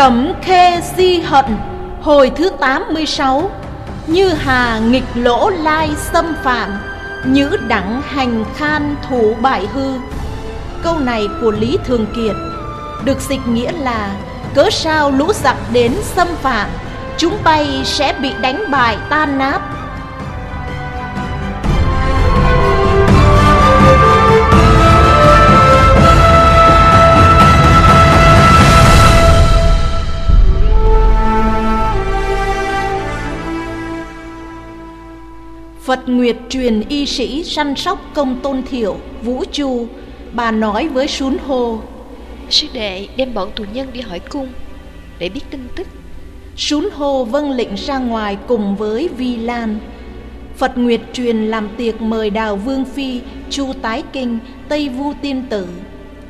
Cẩm khê di hận, Hồi thứ 86 Như hà nghịch lỗ lai xâm phạm, Nhữ đẳng hành khan thủ bại hư. Câu này của Lý Thường Kiệt Được dịch nghĩa là Cớ sao lũ giặc đến xâm phạm, Chúng bay sẽ bị đánh bại tan nát. Phật Nguyệt truyền y sĩ săn sóc công tôn thiểu, Vũ Chu, bà nói với Sún Hô. Sư đệ đem bọn tù nhân đi hỏi cung, để biết tin tức. Sún Hô vâng lệnh ra ngoài cùng với Vi Lan. Phật Nguyệt truyền làm tiệc mời Đào Vương Phi, Chu Tái Kinh, Tây Vu Tiên Tử.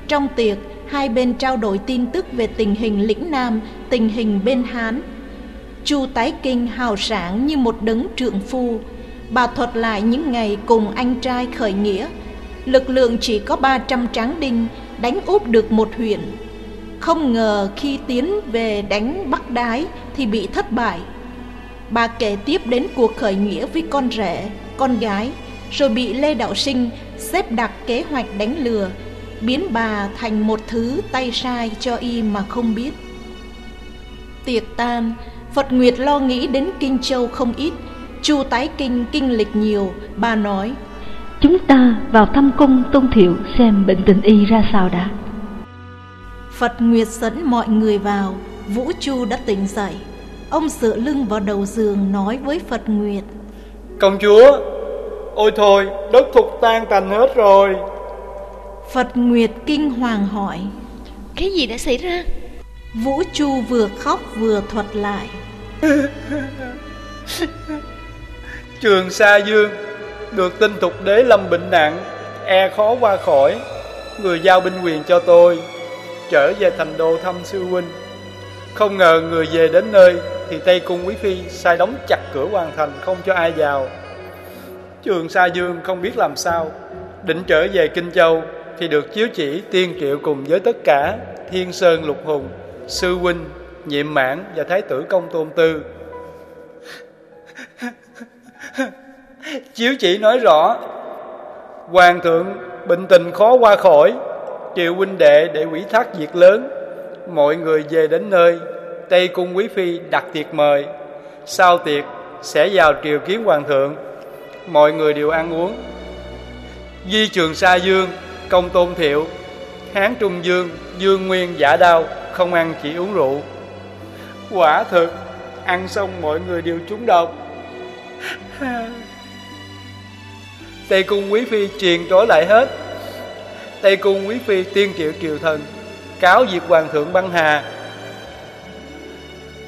Trong tiệc, hai bên trao đổi tin tức về tình hình lĩnh Nam, tình hình bên Hán. Chu Tái Kinh hào sáng như một đấng trượng phu, bà thuật lại những ngày cùng anh trai khởi nghĩa. Lực lượng chỉ có 300 tráng đinh đánh úp được một huyện. Không ngờ khi tiến về đánh Bắc Đái thì bị thất bại. Bà kể tiếp đến cuộc khởi nghĩa với con rể, con gái, rồi bị Lê Đạo Sinh xếp đặt kế hoạch đánh lừa, biến bà thành một thứ tay sai cho y mà không biết. Tiệc tan, Phật Nguyệt lo nghĩ đến Kinh Châu không ít, Chu tái kinh kinh lịch nhiều, bà nói Chúng ta vào thăm cung tôn thiệu xem bệnh tình y ra sao đã. Phật Nguyệt dẫn mọi người vào, Vũ Chu đã tỉnh dậy. Ông dựa lưng vào đầu giường nói với Phật Nguyệt Công chúa, ôi thôi, đất thục tan tành hết rồi. Phật Nguyệt kinh hoàng hỏi Cái gì đã xảy ra? Vũ Chu vừa khóc vừa thuật lại Trường Sa Dương Được tin tục đế lâm bệnh nặng E khó qua khỏi. Người giao binh quyền cho tôi Trở về thành đô thăm sư huynh. Không ngờ người về đến nơi Thì Tây Cung Quý Phi sai đóng chặt cửa hoàn thành Không cho ai vào. Trường Sa Dương không biết làm sao Định trở về Kinh Châu Thì được chiếu chỉ tiên triệu cùng với tất cả Thiên Sơn Lục Hùng Sư huynh, Nhiệm Mãn và Thái tử Công Tôn Tư. Chiếu chỉ nói rõ, Hoàng thượng bệnh tình khó qua khỏi Triệu huynh đệ để quỷ thác việc lớn. Mọi người về đến nơi, Tây cung quý phi đặt tiệc mời. Sau tiệc sẽ vào triều kiến hoàng thượng. Mọi người đều ăn uống. Di trường Sa Dương, Công Tôn Thiệu, Hán Trung Dương Dương Nguyên, giả đau Không ăn chỉ uống rượu. Quả thực, Ăn xong mọi người đều trúng độc. Tây cung quý phi truyền trối lại hết. Tây cung quý phi tiên triệu kiều thần, Cáo diệt hoàng thượng băng hà.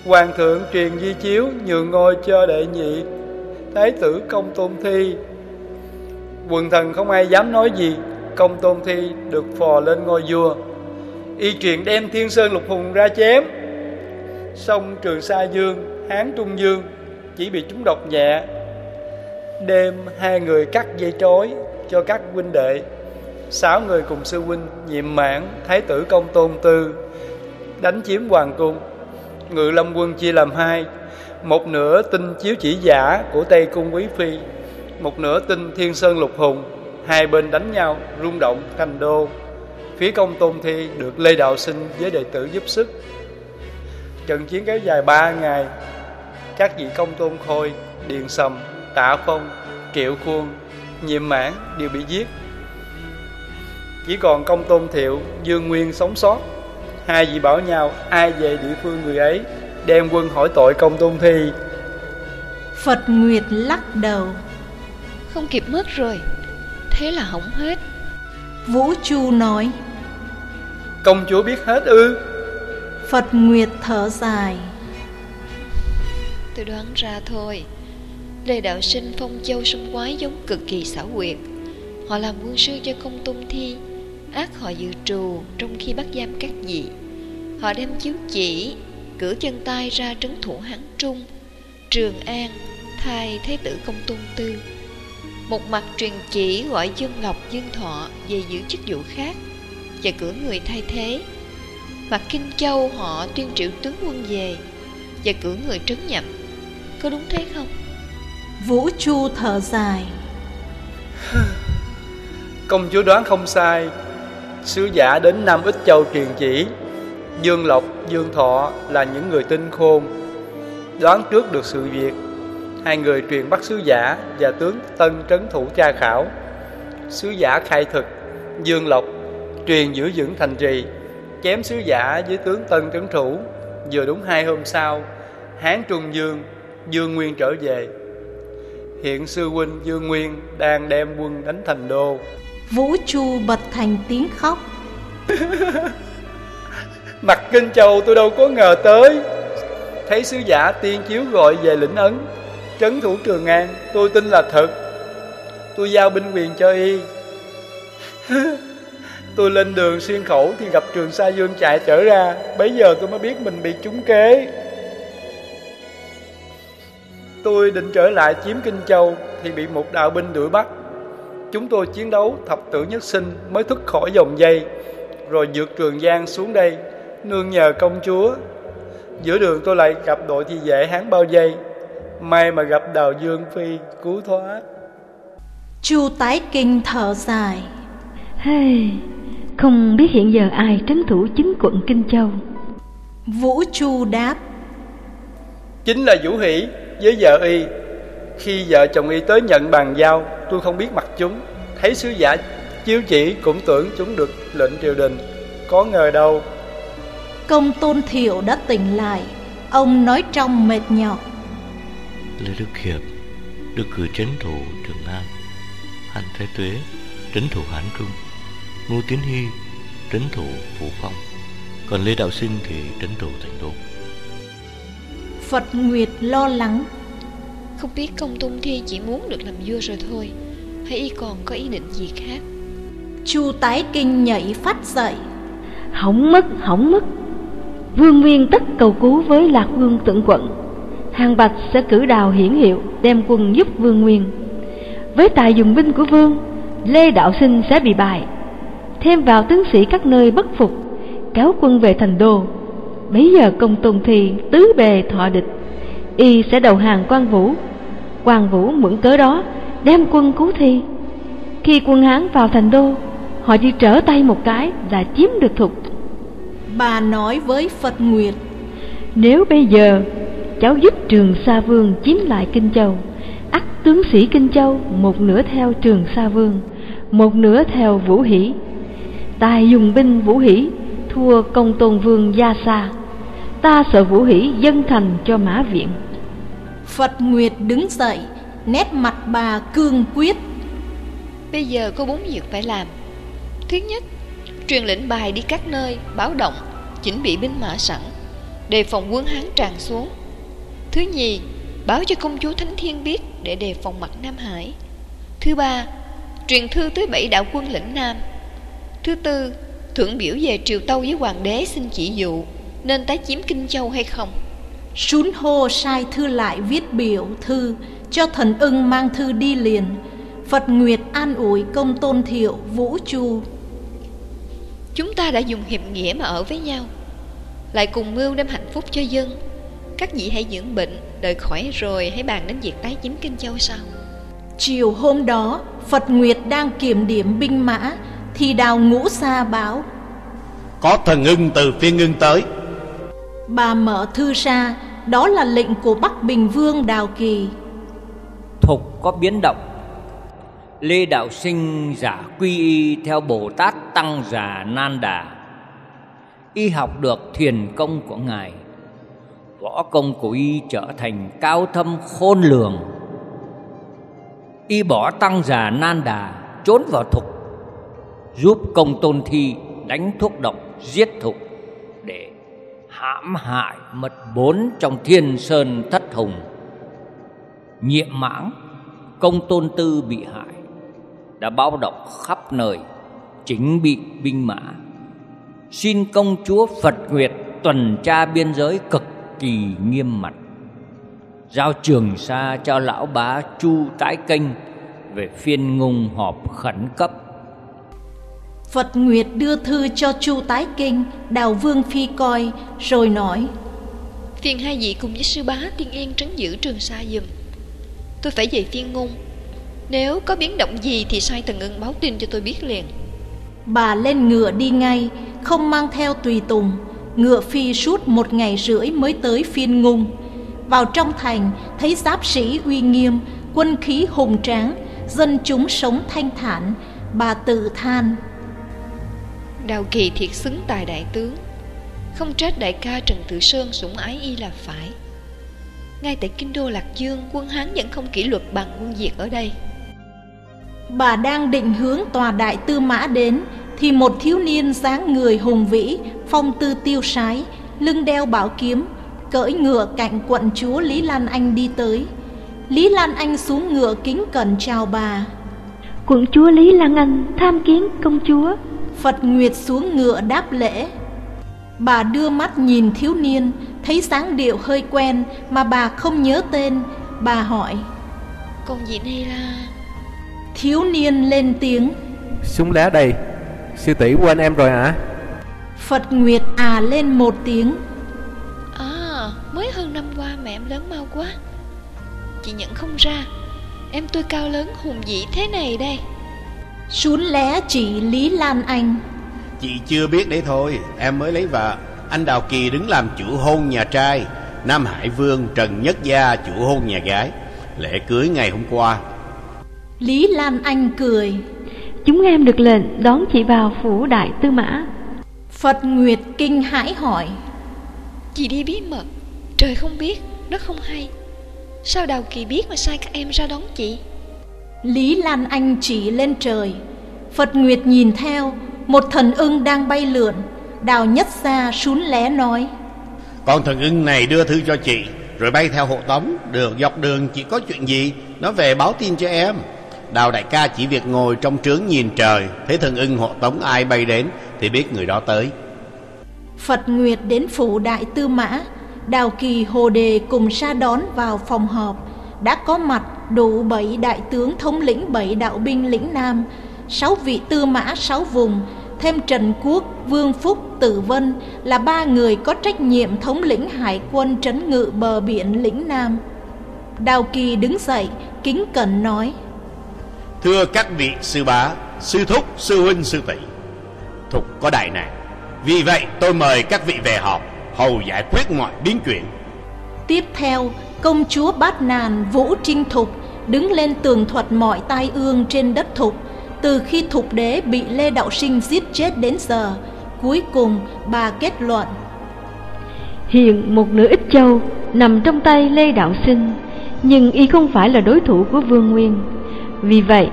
Hoàng thượng truyền di chiếu, Nhường ngôi cho đệ nhị, Thái tử công tôn thi. Quần thần không ai dám nói gì, Công tôn thi được phò lên ngôi vua. Y truyền đem thiên sơn lục hùng ra chém. Sông Trường Sa Dương, Hán Trung Dương chỉ bị chúng độc nhẹ. Đêm hai người cắt dây trói cho các huynh đệ. Sáu người cùng sư huynh nhiệm mãn Thái tử công tôn tư, Đánh chiếm hoàng cung. Ngự lâm quân chia làm hai, Một nửa tin chiếu chỉ giả của Tây Cung Quý Phi, Một nửa tin Thiên Sơn Lục Hùng. Hai bên đánh nhau, rung động thành đô. Phía công tôn thi được Lê Đạo Sinh với đệ tử giúp sức. Trận chiến kéo dài ba ngày các vị công tôn khôi, điền sầm Tạ Phong, Triệu Khuôn, Nhiệm Mãn đều bị giết. Chỉ còn Công Tôn Thiệu, Dương Nguyên sống sót. Hai vị bảo nhau ai về địa phương người ấy, đem quân hỏi tội Công Tôn Thi. Phật Nguyệt lắc đầu. Không kịp mất rồi, thế là hỏng hết. Vũ Chu nói. Công chúa biết hết ư? Phật Nguyệt thở dài. Tôi đoán ra thôi. Lê Đạo Sinh phong châu sông quái giống cực kỳ xảo quyệt. Họ làm quân sư cho công tôn thi, Ác họ dự trù trong khi bắt giam các vị. Họ đem chiếu chỉ, Cử chân tay ra trấn thủ Hán Trung, Trường An, Thay Thế tử công tôn tư. Một mặt truyền chỉ gọi Dương Lộc Dương Thọ Về giữ chức vụ khác Và cử người thay thế. Mặt Kinh Châu họ tuyên triệu tướng quân về Và cử người trấn nhậm. Có đúng thế không? Vũ Chu thở dài. Công chúa đoán không sai. Sứ giả đến Nam Ích Châu truyền chỉ. Dương Lộc, Dương Thọ là những người tinh khôn. Đoán trước được sự việc Hai người truyền bắt sứ giả và tướng Tân Trấn Thủ tra khảo. Sứ giả khai thực Dương Lộc truyền giữ vững thành trì chém sứ giả với tướng Tân Trấn Thủ. Vừa đúng hai hôm sau Hán Trung Dương Dương Nguyên trở về. Hiện sư huynh Dương Nguyên đang đem quân đánh thành đô. Vũ Chu bật thành tiếng khóc. Mặt Kinh Châu tôi đâu có ngờ tới. Thấy sứ giả tiên chiếu gọi về lĩnh ấn Trấn thủ Trường An Tôi tin là thật. Tôi giao binh quyền cho y. Tôi lên đường xuyên khẩu Thì gặp Trường Sa Dương chạy trở ra. Bây giờ tôi mới biết mình bị trúng kế Tôi định trở lại chiếm Kinh Châu Thì bị một đạo binh đuổi bắt. Chúng tôi chiến đấu thập tử nhất sinh Mới thoát khỏi dòng dây Rồi vượt Trường Giang xuống đây Nương nhờ công chúa. Giữa đường tôi lại gặp đội thi vệ hán bao dây. May mà gặp Đào Dương Phi cứu thoát. Chu tái kinh thở dài. Hey, Không biết hiện giờ ai trấn thủ chính quận Kinh Châu? Vũ Chu đáp. Chính là Vũ Hỷ với vợ y Khi vợ chồng y tới nhận bàn giao Tôi không biết mặt chúng. Thấy sứ giả chiếu chỉ cũng tưởng chúng được lệnh triều đình. Có ngờ đâu? Công tôn thiệu đã tỉnh lại. Ông nói trong mệt nhọc. Lê Đức Hiệp được cử chấn thủ Trường An. Hàn Thái Tuế trấn thủ Hán Trung. Ngô Tiến Hy trấn thủ Phú Phong. Còn Lê Đạo Sinh thì trấn thủ Thành Đô Phật Nguyệt lo lắng. Không biết công tôn thi chỉ muốn được làm vua rồi thôi Hay y còn có ý định gì khác? Chu tái kinh nhảy phát dậy. Hỏng mất, hỏng mất. Vương Nguyên tất cầu cứu với Lạc Vương tượng quận. Hàng Bạch sẽ cử đào hiển hiệu Đem quân giúp Vương Nguyên. Với tài dùng binh của Vương Lê Đạo Sinh sẽ bị bại. Thêm vào tướng sĩ các nơi bất phục Kéo quân về thành đô Bấy giờ công tôn thi tứ bề thọ địch Y sẽ đầu hàng quan vũ. Quan vũ mượn cớ đó Đem quân cứu thi. Khi quân Hán vào thành đô Họ chỉ trở tay một cái là chiếm được thục Bà nói với Phật Nguyệt Nếu bây giờ cháu giúp Trường Sa Vương chiếm lại Kinh Châu ắt tướng sĩ Kinh Châu một nửa theo Trường Sa Vương một nửa theo Vũ Hỷ. Tài dùng binh Vũ Hỷ thua công tôn vương Gia Sa ta sợ Vũ Hỷ dân thành cho Mã Viện. Phật Nguyệt đứng dậy Nét mặt bà cương quyết. Bây giờ có bốn việc phải làm. Thứ nhất Truyền lệnh bài đi các nơi Báo động Chỉnh bị binh mã sẵn Đề phòng quân Hán tràn xuống. Thứ nhì Báo cho công chúa Thánh Thiên biết Để đề phòng mặt Nam Hải. Thứ ba Truyền thư tới bảy đạo quân lĩnh Nam. Thứ tư Thượng biểu về Triều Tâu với Hoàng đế xin chỉ dụ Nên tái chiếm Kinh Châu hay không? Sún hô sai thư lại viết biểu thư Cho thần ưng mang thư đi liền. Phật Nguyệt an ủi công tôn thiệu vũ chu Chúng ta đã dùng hiệp nghĩa mà ở với nhau Lại cùng mưu đem hạnh phúc cho dân. Các vị hãy dưỡng bệnh Đợi khỏi rồi hãy bàn đến việc tái chiếm Kinh Châu sau. Chiều hôm đó Phật Nguyệt đang kiểm điểm binh mã Thì đào ngũ xa báo. Có thần ưng từ phiên ưng tới Bà mở thư ra, Đó là lệnh của Bắc Bình Vương Đào Kỳ. Thục có biến động. Lê Đạo Sinh giả quy y theo Bồ Tát Tăng Già Nan Đà. Y học được thiền công của Ngài. Võ công của Y trở thành cao thâm khôn lường. Y bỏ Tăng Già Nan Đà, trốn vào thục, Giúp công tôn thi đánh thuốc độc, giết thục hãm hại mật bốn trong thiên sơn thất hùng. Nhiệm mãng, công tôn tư bị hại, đã báo động khắp nơi, chính bị binh mã. Xin công chúa phật nguyệt tuần tra biên giới cực kỳ nghiêm mật. Giao trường sa cho lão bá chu tái kênh về phiên ngùng họp khẩn cấp. Phật Nguyệt đưa thư cho Chu Tái Kinh, Đào Vương Phi coi, rồi nói. Phiền hai vị cùng với sư bá tiên yên trấn giữ trường sa giùm. Tôi phải về phiên ngôn. Nếu có biến động gì thì sai thần ưng báo tin cho tôi biết liền. Bà lên ngựa đi ngay, không mang theo tùy tùng. Ngựa phi suốt một ngày rưỡi mới tới phiên ngung Vào trong thành, thấy giáp sĩ uy nghiêm, quân khí hùng tráng Dân chúng sống thanh thản, bà tự than Đào kỳ thiệt xứng tài đại tướng. Không trách đại ca Trần Tử Sơn sủng ái y là phải. Ngay tại Kinh Đô Lạc Dương Quân Hán vẫn không kỷ luật bằng quân Việt ở đây. Bà đang định hướng tòa đại tư mã đến Thì một thiếu niên dáng người hùng vĩ Phong tư tiêu sái Lưng đeo bảo kiếm Cỡi ngựa cạnh quận chúa Lý Lan Anh đi tới. Lý Lan Anh xuống ngựa kính cẩn chào bà. Quận chúa Lý Lan Anh tham kiến công chúa Phật Nguyệt xuống ngựa đáp lễ. Bà đưa mắt nhìn thiếu niên Thấy sáng điệu hơi quen Mà bà không nhớ tên. Bà hỏi Con gì này là? Thiếu niên lên tiếng Súng lá đây Sư tỷ quên em rồi hả? Phật Nguyệt à lên một tiếng À mới hơn năm qua mẹ em lớn mau quá. Chị nhận không ra Em tôi cao lớn hùng vĩ thế này đây Sún lé chỉ Lý Lan Anh. Chị chưa biết đấy thôi Em mới lấy vợ. Anh Đào Kỳ đứng làm chủ hôn nhà trai Nam Hải Vương Trần Nhất Gia chủ hôn nhà gái. Lễ cưới ngày hôm qua. Lý Lan Anh cười. Chúng em được lệnh đón chị vào phủ đại tư mã. Phật Nguyệt kinh hãi hỏi. Chị đi bí mật Trời không biết, đất không hay. Sao Đào Kỳ biết mà sai các em ra đón chị Lý Lan Anh chỉ lên trời. Phật Nguyệt nhìn theo Một thần ưng đang bay lượn. Đào nhất ra sún lé nói Con thần ưng này đưa thư cho chị Rồi bay theo hộ tống. Đường dọc đường chị có chuyện gì Nó về báo tin cho em. Đào đại ca chỉ việc ngồi trong trướng nhìn trời Thấy thần ưng hộ tống ai bay đến Thì biết người đó tới. Phật Nguyệt đến phủ đại tư mã. Đào Kỳ Hồ Đề cùng ra đón vào phòng họp. Đã có mặt đủ bảy đại tướng thống lĩnh bảy đạo binh lĩnh Nam Sáu vị tư mã sáu vùng Thêm Trần Quốc, Vương Phúc, Tử Vân Là ba người có trách nhiệm thống lĩnh hải quân trấn ngự bờ biển lĩnh Nam. Đào Kỳ đứng dậy, kính cẩn nói Thưa các vị sư bá Sư thúc, sư huynh, sư tỷ Thục có đại nạn. Vì vậy tôi mời các vị về họp Hầu giải quyết mọi biến chuyển. Tiếp theo, công chúa Bát Nàn Vũ Trinh Thục đứng lên tường thuật mọi tai ương trên đất Thục từ khi Thục đế bị Lê Đạo Sinh giết chết đến giờ. Cuối cùng, bà kết luận. Hiện một nửa ít châu nằm trong tay Lê Đạo Sinh, nhưng y không phải là đối thủ của Vương Nguyên. Vì vậy,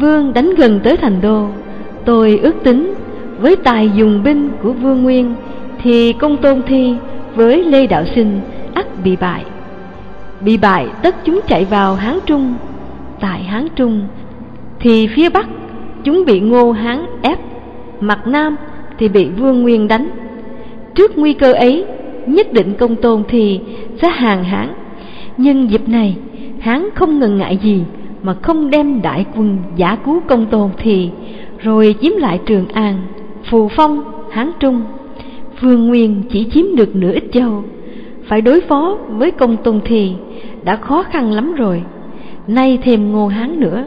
Vương đánh gần tới thành đô. Tôi ước tính với tài dùng binh của Vương Nguyên thì công tôn thi với Lê Đạo Sinh ắt bị bại. Bị bại tất chúng chạy vào Hán Trung. Tại Hán Trung thì phía Bắc chúng bị Ngô Hán ép, mặt Nam thì bị Vương Nguyên đánh. Trước nguy cơ ấy, nhất định công tôn thì sẽ hàng Hán. Nhưng dịp này, Hán không ngần ngại gì mà không đem đại quân giả cứu công tôn thì rồi chiếm lại Trường An, Phù Phong, Hán Trung. Vương Nguyên chỉ chiếm được nửa ít châu, phải đối phó với công tôn thì đã khó khăn lắm rồi. Nay thêm Ngô Hán nữa,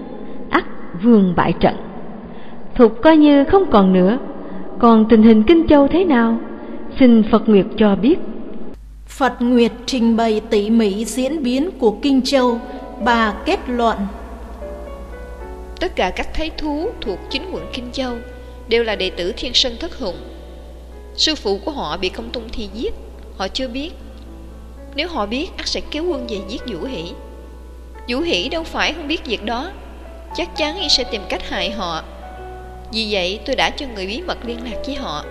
ắt vương bại trận. Thục coi như không còn nữa, còn tình hình Kinh Châu thế nào? Xin Phật Nguyệt cho biết. Phật Nguyệt trình bày tỉ mỉ diễn biến của Kinh Châu, bà kết luận. Tất cả các thái thú thuộc chính quận Kinh Châu đều là đệ tử Thiên Sơn Thất Hùng. Sư phụ của họ bị công tung thi giết, họ chưa biết. Nếu họ biết, ắt sẽ kéo quân về giết Vũ Hỷ. Vũ Hỷ đâu phải không biết việc đó, chắc chắn y sẽ tìm cách hại họ. Vì vậy tôi đã cho người bí mật liên lạc với họ.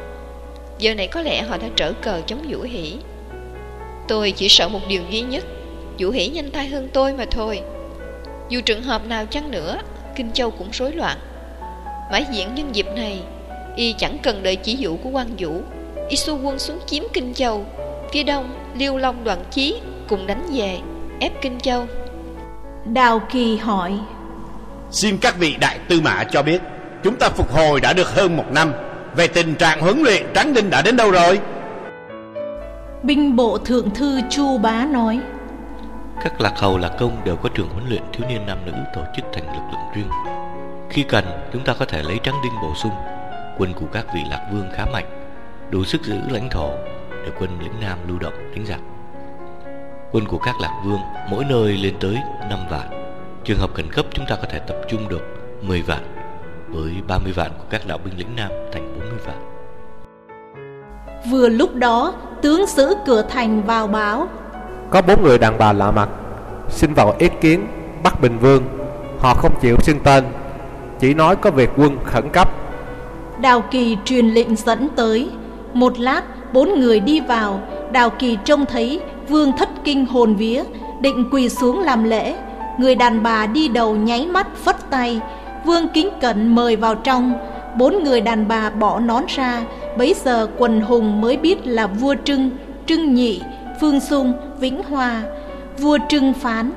Giờ này có lẽ họ đã trở cờ chống Vũ Hỷ. Tôi chỉ sợ một điều duy nhất, Vũ Hỷ nhanh tay hơn tôi mà thôi. Dù trường hợp nào chăng nữa, Kinh Châu cũng rối loạn. Mãi diện nhân dịp này, y chẳng cần đợi chỉ dụ của quan vũ, y xu quân xuống chiếm Kinh Châu. Phía đông, Liêu Long đoàn chí cùng đánh về, ép Kinh Châu. Đào Kỳ hỏi Xin các vị đại tư mã cho biết Chúng ta phục hồi đã được hơn một năm. Về tình trạng huấn luyện Tráng Đinh đã đến đâu rồi? Binh bộ thượng thư Chu Bá nói Các lạc hầu lạc công đều có trường huấn luyện thiếu niên nam nữ tổ chức thành lực lượng riêng. Khi cần chúng ta có thể lấy trắng đinh bổ sung. Quân của các vị lạc vương khá mạnh Đủ sức giữ lãnh thổ để quân lĩnh nam lưu động đánh giặc Quân của các lạc vương mỗi nơi lên tới 5 vạn. Trường hợp khẩn cấp chúng ta có thể tập trung được 10 vạn Với 30 vạn của các đạo binh lĩnh nam thành 40 vạn. Vừa lúc đó tướng giữ cửa thành vào báo. Có bốn người đàn bà lạ mặt Xin vào ý kiến Bắc Bình Vương. Họ không chịu xưng tên Chỉ nói có việc quân khẩn cấp. Đào Kỳ truyền lệnh dẫn tới. Một lát bốn người đi vào Đào Kỳ trông thấy Vương thất kinh hồn vía Định quỳ xuống làm lễ. Người đàn bà đi đầu nháy mắt phất tay Vương kính cẩn mời vào trong. Bốn người đàn bà bỏ nón ra Bấy giờ quần hùng mới biết là vua Trưng Trưng Nhị, Phương Sung, Vĩnh Hòa Vua Trưng phán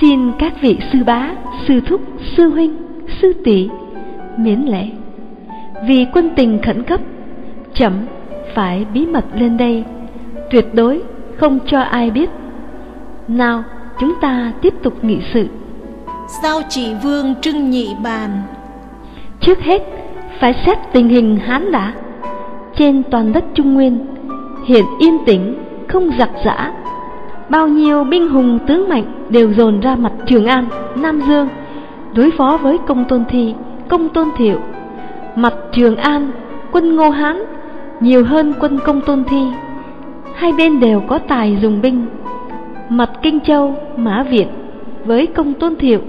Xin các vị sư bá, sư thúc, sư huynh, sư tỷ miễn lễ. Vì quân tình khẩn cấp Chậm phải bí mật lên đây. Tuyệt đối không cho ai biết. Nào chúng ta tiếp tục nghị sự. Giao chỉ vương trưng nhị bàn. Trước hết phải xét tình hình Hán đã Trên toàn đất Trung Nguyên Hiện yên tĩnh không giặc giã. Bao nhiêu binh hùng tướng mạnh đều dồn ra mặt Trường An, Nam Dương Đối phó với công tôn thi, công tôn thiệu. Mặt Trường An, quân Ngô Hán nhiều hơn quân công tôn thi. Hai bên đều có tài dùng binh. Mặt Kinh Châu, Mã Việt với công tôn thiệu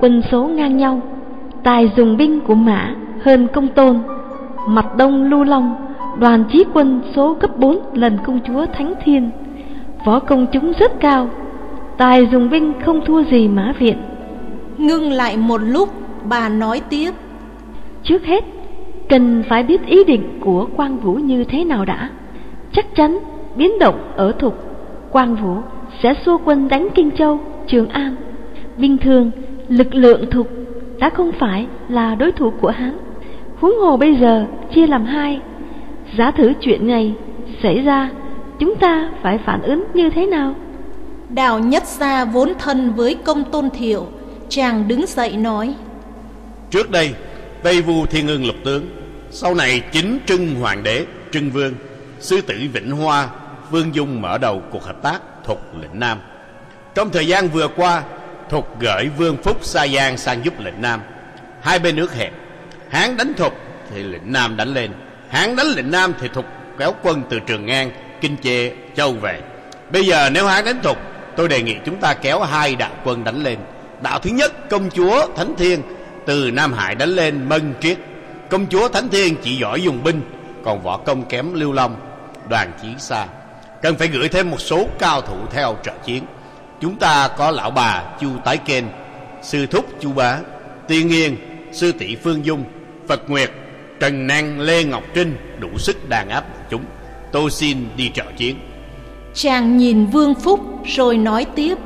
Quân số ngang nhau Tài dùng binh của Mã hơn công tôn. Mặt Đông Lưu Long Đoàn chí quân số gấp 4 lần công chúa Thánh Thiên Võ công chúng rất cao Tài dùng binh không thua gì Mã Viện Ngưng lại một lúc bà nói tiếp. Trước hết cần phải biết ý định của Quang Vũ như thế nào đã. Chắc chắn biến động ở thục Quang Vũ sẽ xua quân đánh Kinh Châu, Trường An. Bình thường lực lượng thục đã không phải là đối thủ của hắn. Huống hồ bây giờ chia làm hai. Giá thử chuyện này xảy ra Chúng ta phải phản ứng như thế nào? Đào nhất gia vốn thân với công tôn thiệu Chàng đứng dậy nói Trước đây Tây Vu Thiên Ưng lục tướng sau này chính Trưng Hoàng đế, Trưng Vương, Sư tử Vĩnh Hoa, Vương Dung mở đầu cuộc hợp tác Thục lĩnh Nam. Trong thời gian vừa qua Thục gửi Vương Phúc Sa Giang sang giúp lĩnh Nam. Hai bên nước hẹp Hán đánh Thục thì lĩnh Nam đánh lên, Hán đánh lĩnh Nam thì Thục kéo quân từ Trường an Kinh Chê, Châu về. Bây giờ nếu Hán đánh Thục Tôi đề nghị chúng ta kéo hai đạo quân đánh lên. Đạo thứ nhất, công chúa Thánh Thiên Từ Nam Hải đánh lên Mân Triết Công chúa Thánh Thiên chỉ giỏi dùng binh Còn võ công kém Lưu Long Đoàn Chí Sa Cần phải gửi thêm một số cao thủ theo trợ chiến. Chúng ta có lão bà Chu Tái Kên Sư Thúc Chu Bá Tiên Nghiên Sư tỷ Phương Dung Phật Nguyệt Trần Năng Lê Ngọc Trinh Đủ sức đàn áp chúng. Tôi xin đi trợ chiến. Chàng nhìn Vương Phúc rồi nói tiếp.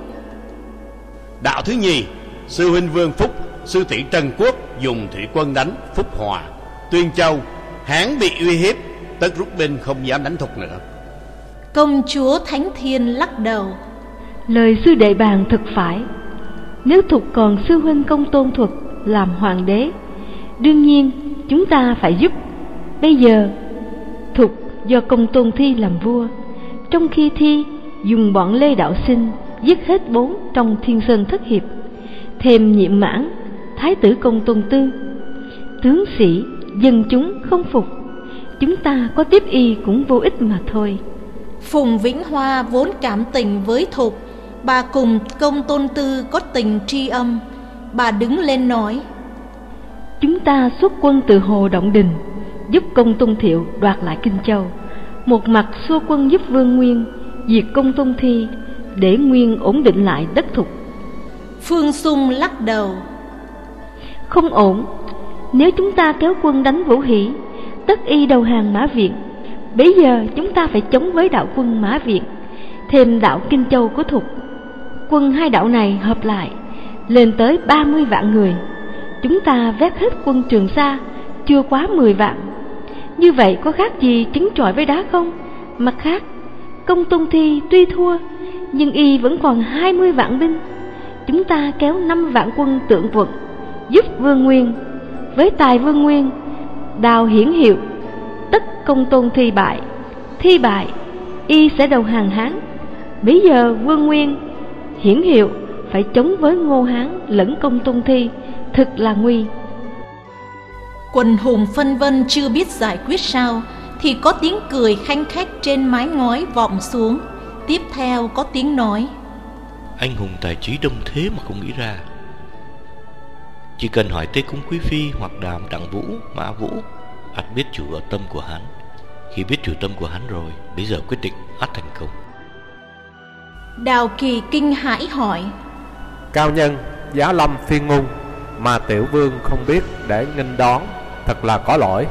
Đạo thứ nhì Sư huynh Vương Phúc Sư tỷ Trần Quốc dùng thủy quân đánh Phúc Hòa Tuyên Châu Hán bị uy hiếp Tất rút binh không dám đánh thục nữa. Công chúa Thánh Thiên lắc đầu. Lời sư đệ bàn thực phải. Nếu thục còn sư huynh công tôn thuật làm hoàng đế Đương nhiên chúng ta phải giúp. Bây giờ Thục do công tôn thi làm vua Trong khi thi dùng bọn Lê Đạo Sinh Giết hết bốn trong thiên sơn thất hiệp Thêm nhiệm mãn Thái tử công tôn tư Tướng sĩ dân chúng không phục. Chúng ta có tiếp y cũng vô ích mà thôi. Phùng Vĩnh Hoa vốn cảm tình với Thục. Bà cùng công tôn tư có tình tri âm. Bà đứng lên nói Chúng ta xuất quân từ Hồ Động Đình Giúp công tôn thiệu đoạt lại Kinh Châu. Một mặt xua quân giúp Vương Nguyên Diệt công tôn thi Để Nguyên ổn định lại đất thục. Phương Sung lắc đầu Không ổn nếu chúng ta kéo quân đánh Vũ Hỷ Tất y đầu hàng Mã Viện Bây giờ chúng ta phải chống với đạo quân Mã Viện Thêm đạo Kinh Châu của Thục Quân hai đạo này hợp lại Lên tới 30 vạn người chúng ta vét hết quân Trường Sa chưa quá 10 vạn. Như vậy có khác gì trứng trọi với đá không? Mặt khác, công tung thi tuy thua, nhưng y vẫn còn 20 vạn binh. Chúng ta kéo 5 vạn quân tượng quận, giúp Vương Nguyên. Với tài Vương Nguyên, đào hiển hiệu, tất công tôn thi bại. Thi bại, y sẽ đầu hàng Hán. Bây giờ Vương Nguyên, hiển hiệu phải chống với Ngô Hán lẫn công tôn thi, thực là nguy. Quần hùng phân vân chưa biết giải quyết sao Thì có tiếng cười khanh khách trên mái ngói vọng xuống Tiếp theo có tiếng nói Anh hùng tài trí đông thế mà không nghĩ ra Chỉ cần hỏi Tê Cung Quý Phi hoặc Đàm Đặng Vũ, Mã Vũ ắt biết chủ ở tâm của hắn. Khi biết chủ tâm của hắn rồi Bây giờ quyết định ắt thành công. Đào Kỳ kinh hãi hỏi Cao nhân, giá lâm phiên ngung Mà tiểu vương không biết để nghênh đón Thật là có lỗi.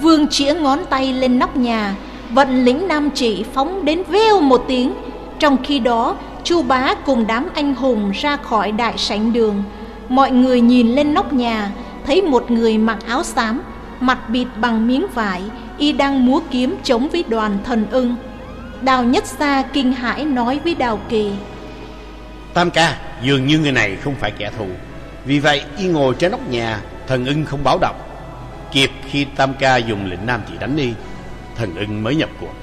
Vương chĩa ngón tay lên nóc nhà Vận lính nam chỉ phóng đến veo một tiếng. Trong khi đó Chu bá cùng đám anh hùng ra khỏi đại sảnh đường Mọi người nhìn lên nóc nhà Thấy một người mặc áo xám Mặt bịt bằng miếng vải Y đang múa kiếm chống với đoàn thần ưng. Đào nhất xa kinh hãi nói với Đào Kỳ Tam ca Dường như người này không phải kẻ thù. Vì vậy y ngồi trên nóc nhà Thần ưng không báo động. Kịp khi Tam ca dùng lệnh nam chỉ đánh đi Thần ưng mới nhập cuộc.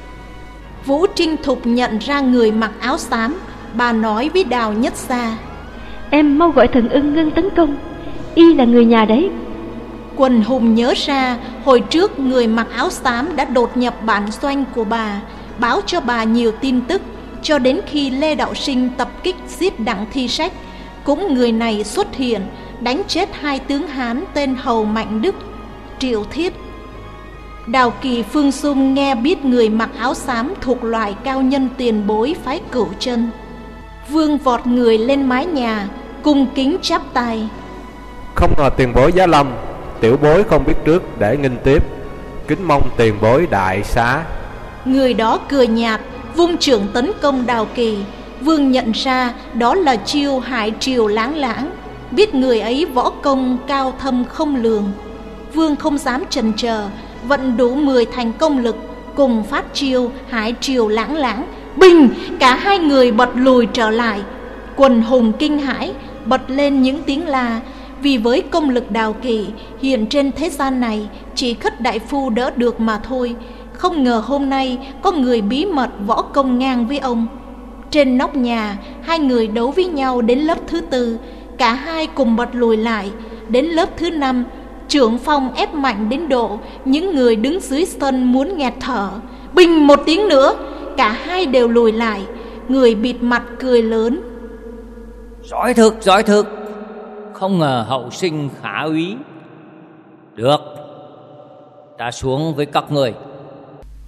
Vũ Trinh Thục nhận ra người mặc áo xám Bà nói với Đào Nhất Sa Em mau gọi thần ưng ngưng tấn công Y là người nhà đấy Quần hùng nhớ ra Hồi trước người mặc áo xám đã đột nhập bản doanh của bà Báo cho bà nhiều tin tức Cho đến khi Lê Đạo Sinh tập kích giết đặng thi sách Cũng người này xuất hiện Đánh chết hai tướng Hán tên Hầu Mạnh Đức Triệu Thiết Đào Kỳ Phương Sung nghe biết người mặc áo xám thuộc loại cao nhân tiền bối phái cửu chân. Vương vọt người lên mái nhà, cung kính chắp tay. Không ngờ tiền bối giá lâm Tiểu bối không biết trước để nghinh tiếp Kính mong tiền bối đại xá Người đó cười nhạt, vung trưởng tấn công Đào Kỳ. Vương nhận ra đó là chiêu hải triều láng lãng, biết người ấy võ công cao thâm không lường. Vương không dám chần chờ, vận đủ 10 thành công lực, cùng phát chiêu hải triều lãng lãng. Bình, cả hai người bật lùi trở lại. Quần hùng kinh hãi, bật lên những tiếng la, vì với công lực đào kỳ hiện trên thế gian này chỉ khất đại phu đỡ được mà thôi. Không ngờ hôm nay có người bí mật võ công ngang với ông. Trên nóc nhà, hai người đấu với nhau đến lớp thứ tư, cả hai cùng bật lùi lại. Đến lớp thứ năm, trưởng phong ép mạnh đến độ những người đứng dưới sân muốn nghẹt thở. Bình một tiếng nữa, cả hai đều lùi lại, người bịt mặt cười lớn. Giỏi thực, giỏi thực. Không ngờ hậu sinh khả úy. Được Ta xuống với các người.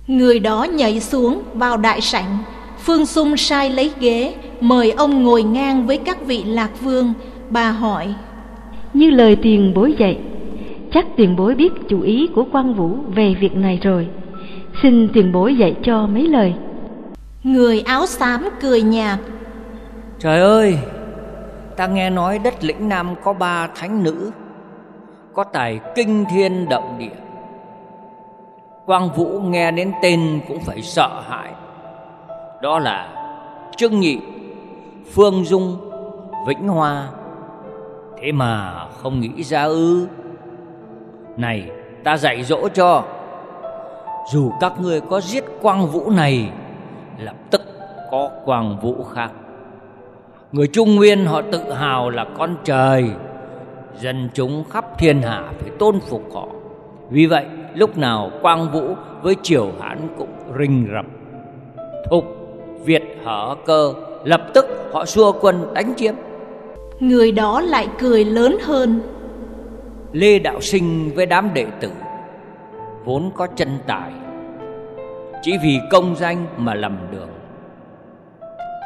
Người đó nhảy xuống vào đại sảnh. Phương Sung sai lấy ghế Mời ông ngồi ngang với các vị lạc vương. Bà hỏi Như lời tiền bối dạy Chắc tiền bối biết chủ ý của quan vũ về việc này rồi. Xin tiền bối dạy cho mấy lời. Người áo xám cười nhạt Trời ơi Ta nghe nói đất lĩnh Nam có ba thánh nữ, Có tài kinh thiên động địa. Quang Vũ nghe đến tên cũng phải sợ hãi. Đó là Trương Nhị Phương Dung, Vĩnh Hoa. Thế mà không nghĩ ra ư. Này, ta dạy dỗ cho. Dù các ngươi có giết Quang Vũ này, Lập tức có Quang Vũ khác. Người Trung Nguyên họ tự hào là con trời. Dân chúng khắp thiên hạ phải tôn phục họ. Vì vậy lúc nào Quang Vũ với Triều Hán cũng rình rập. Thục, Việt hở cơ Lập tức họ xua quân đánh chiếm. Người đó lại cười lớn hơn. Lê Đạo Sinh với đám đệ tử Vốn có chân tài. Chỉ vì công danh mà lầm đường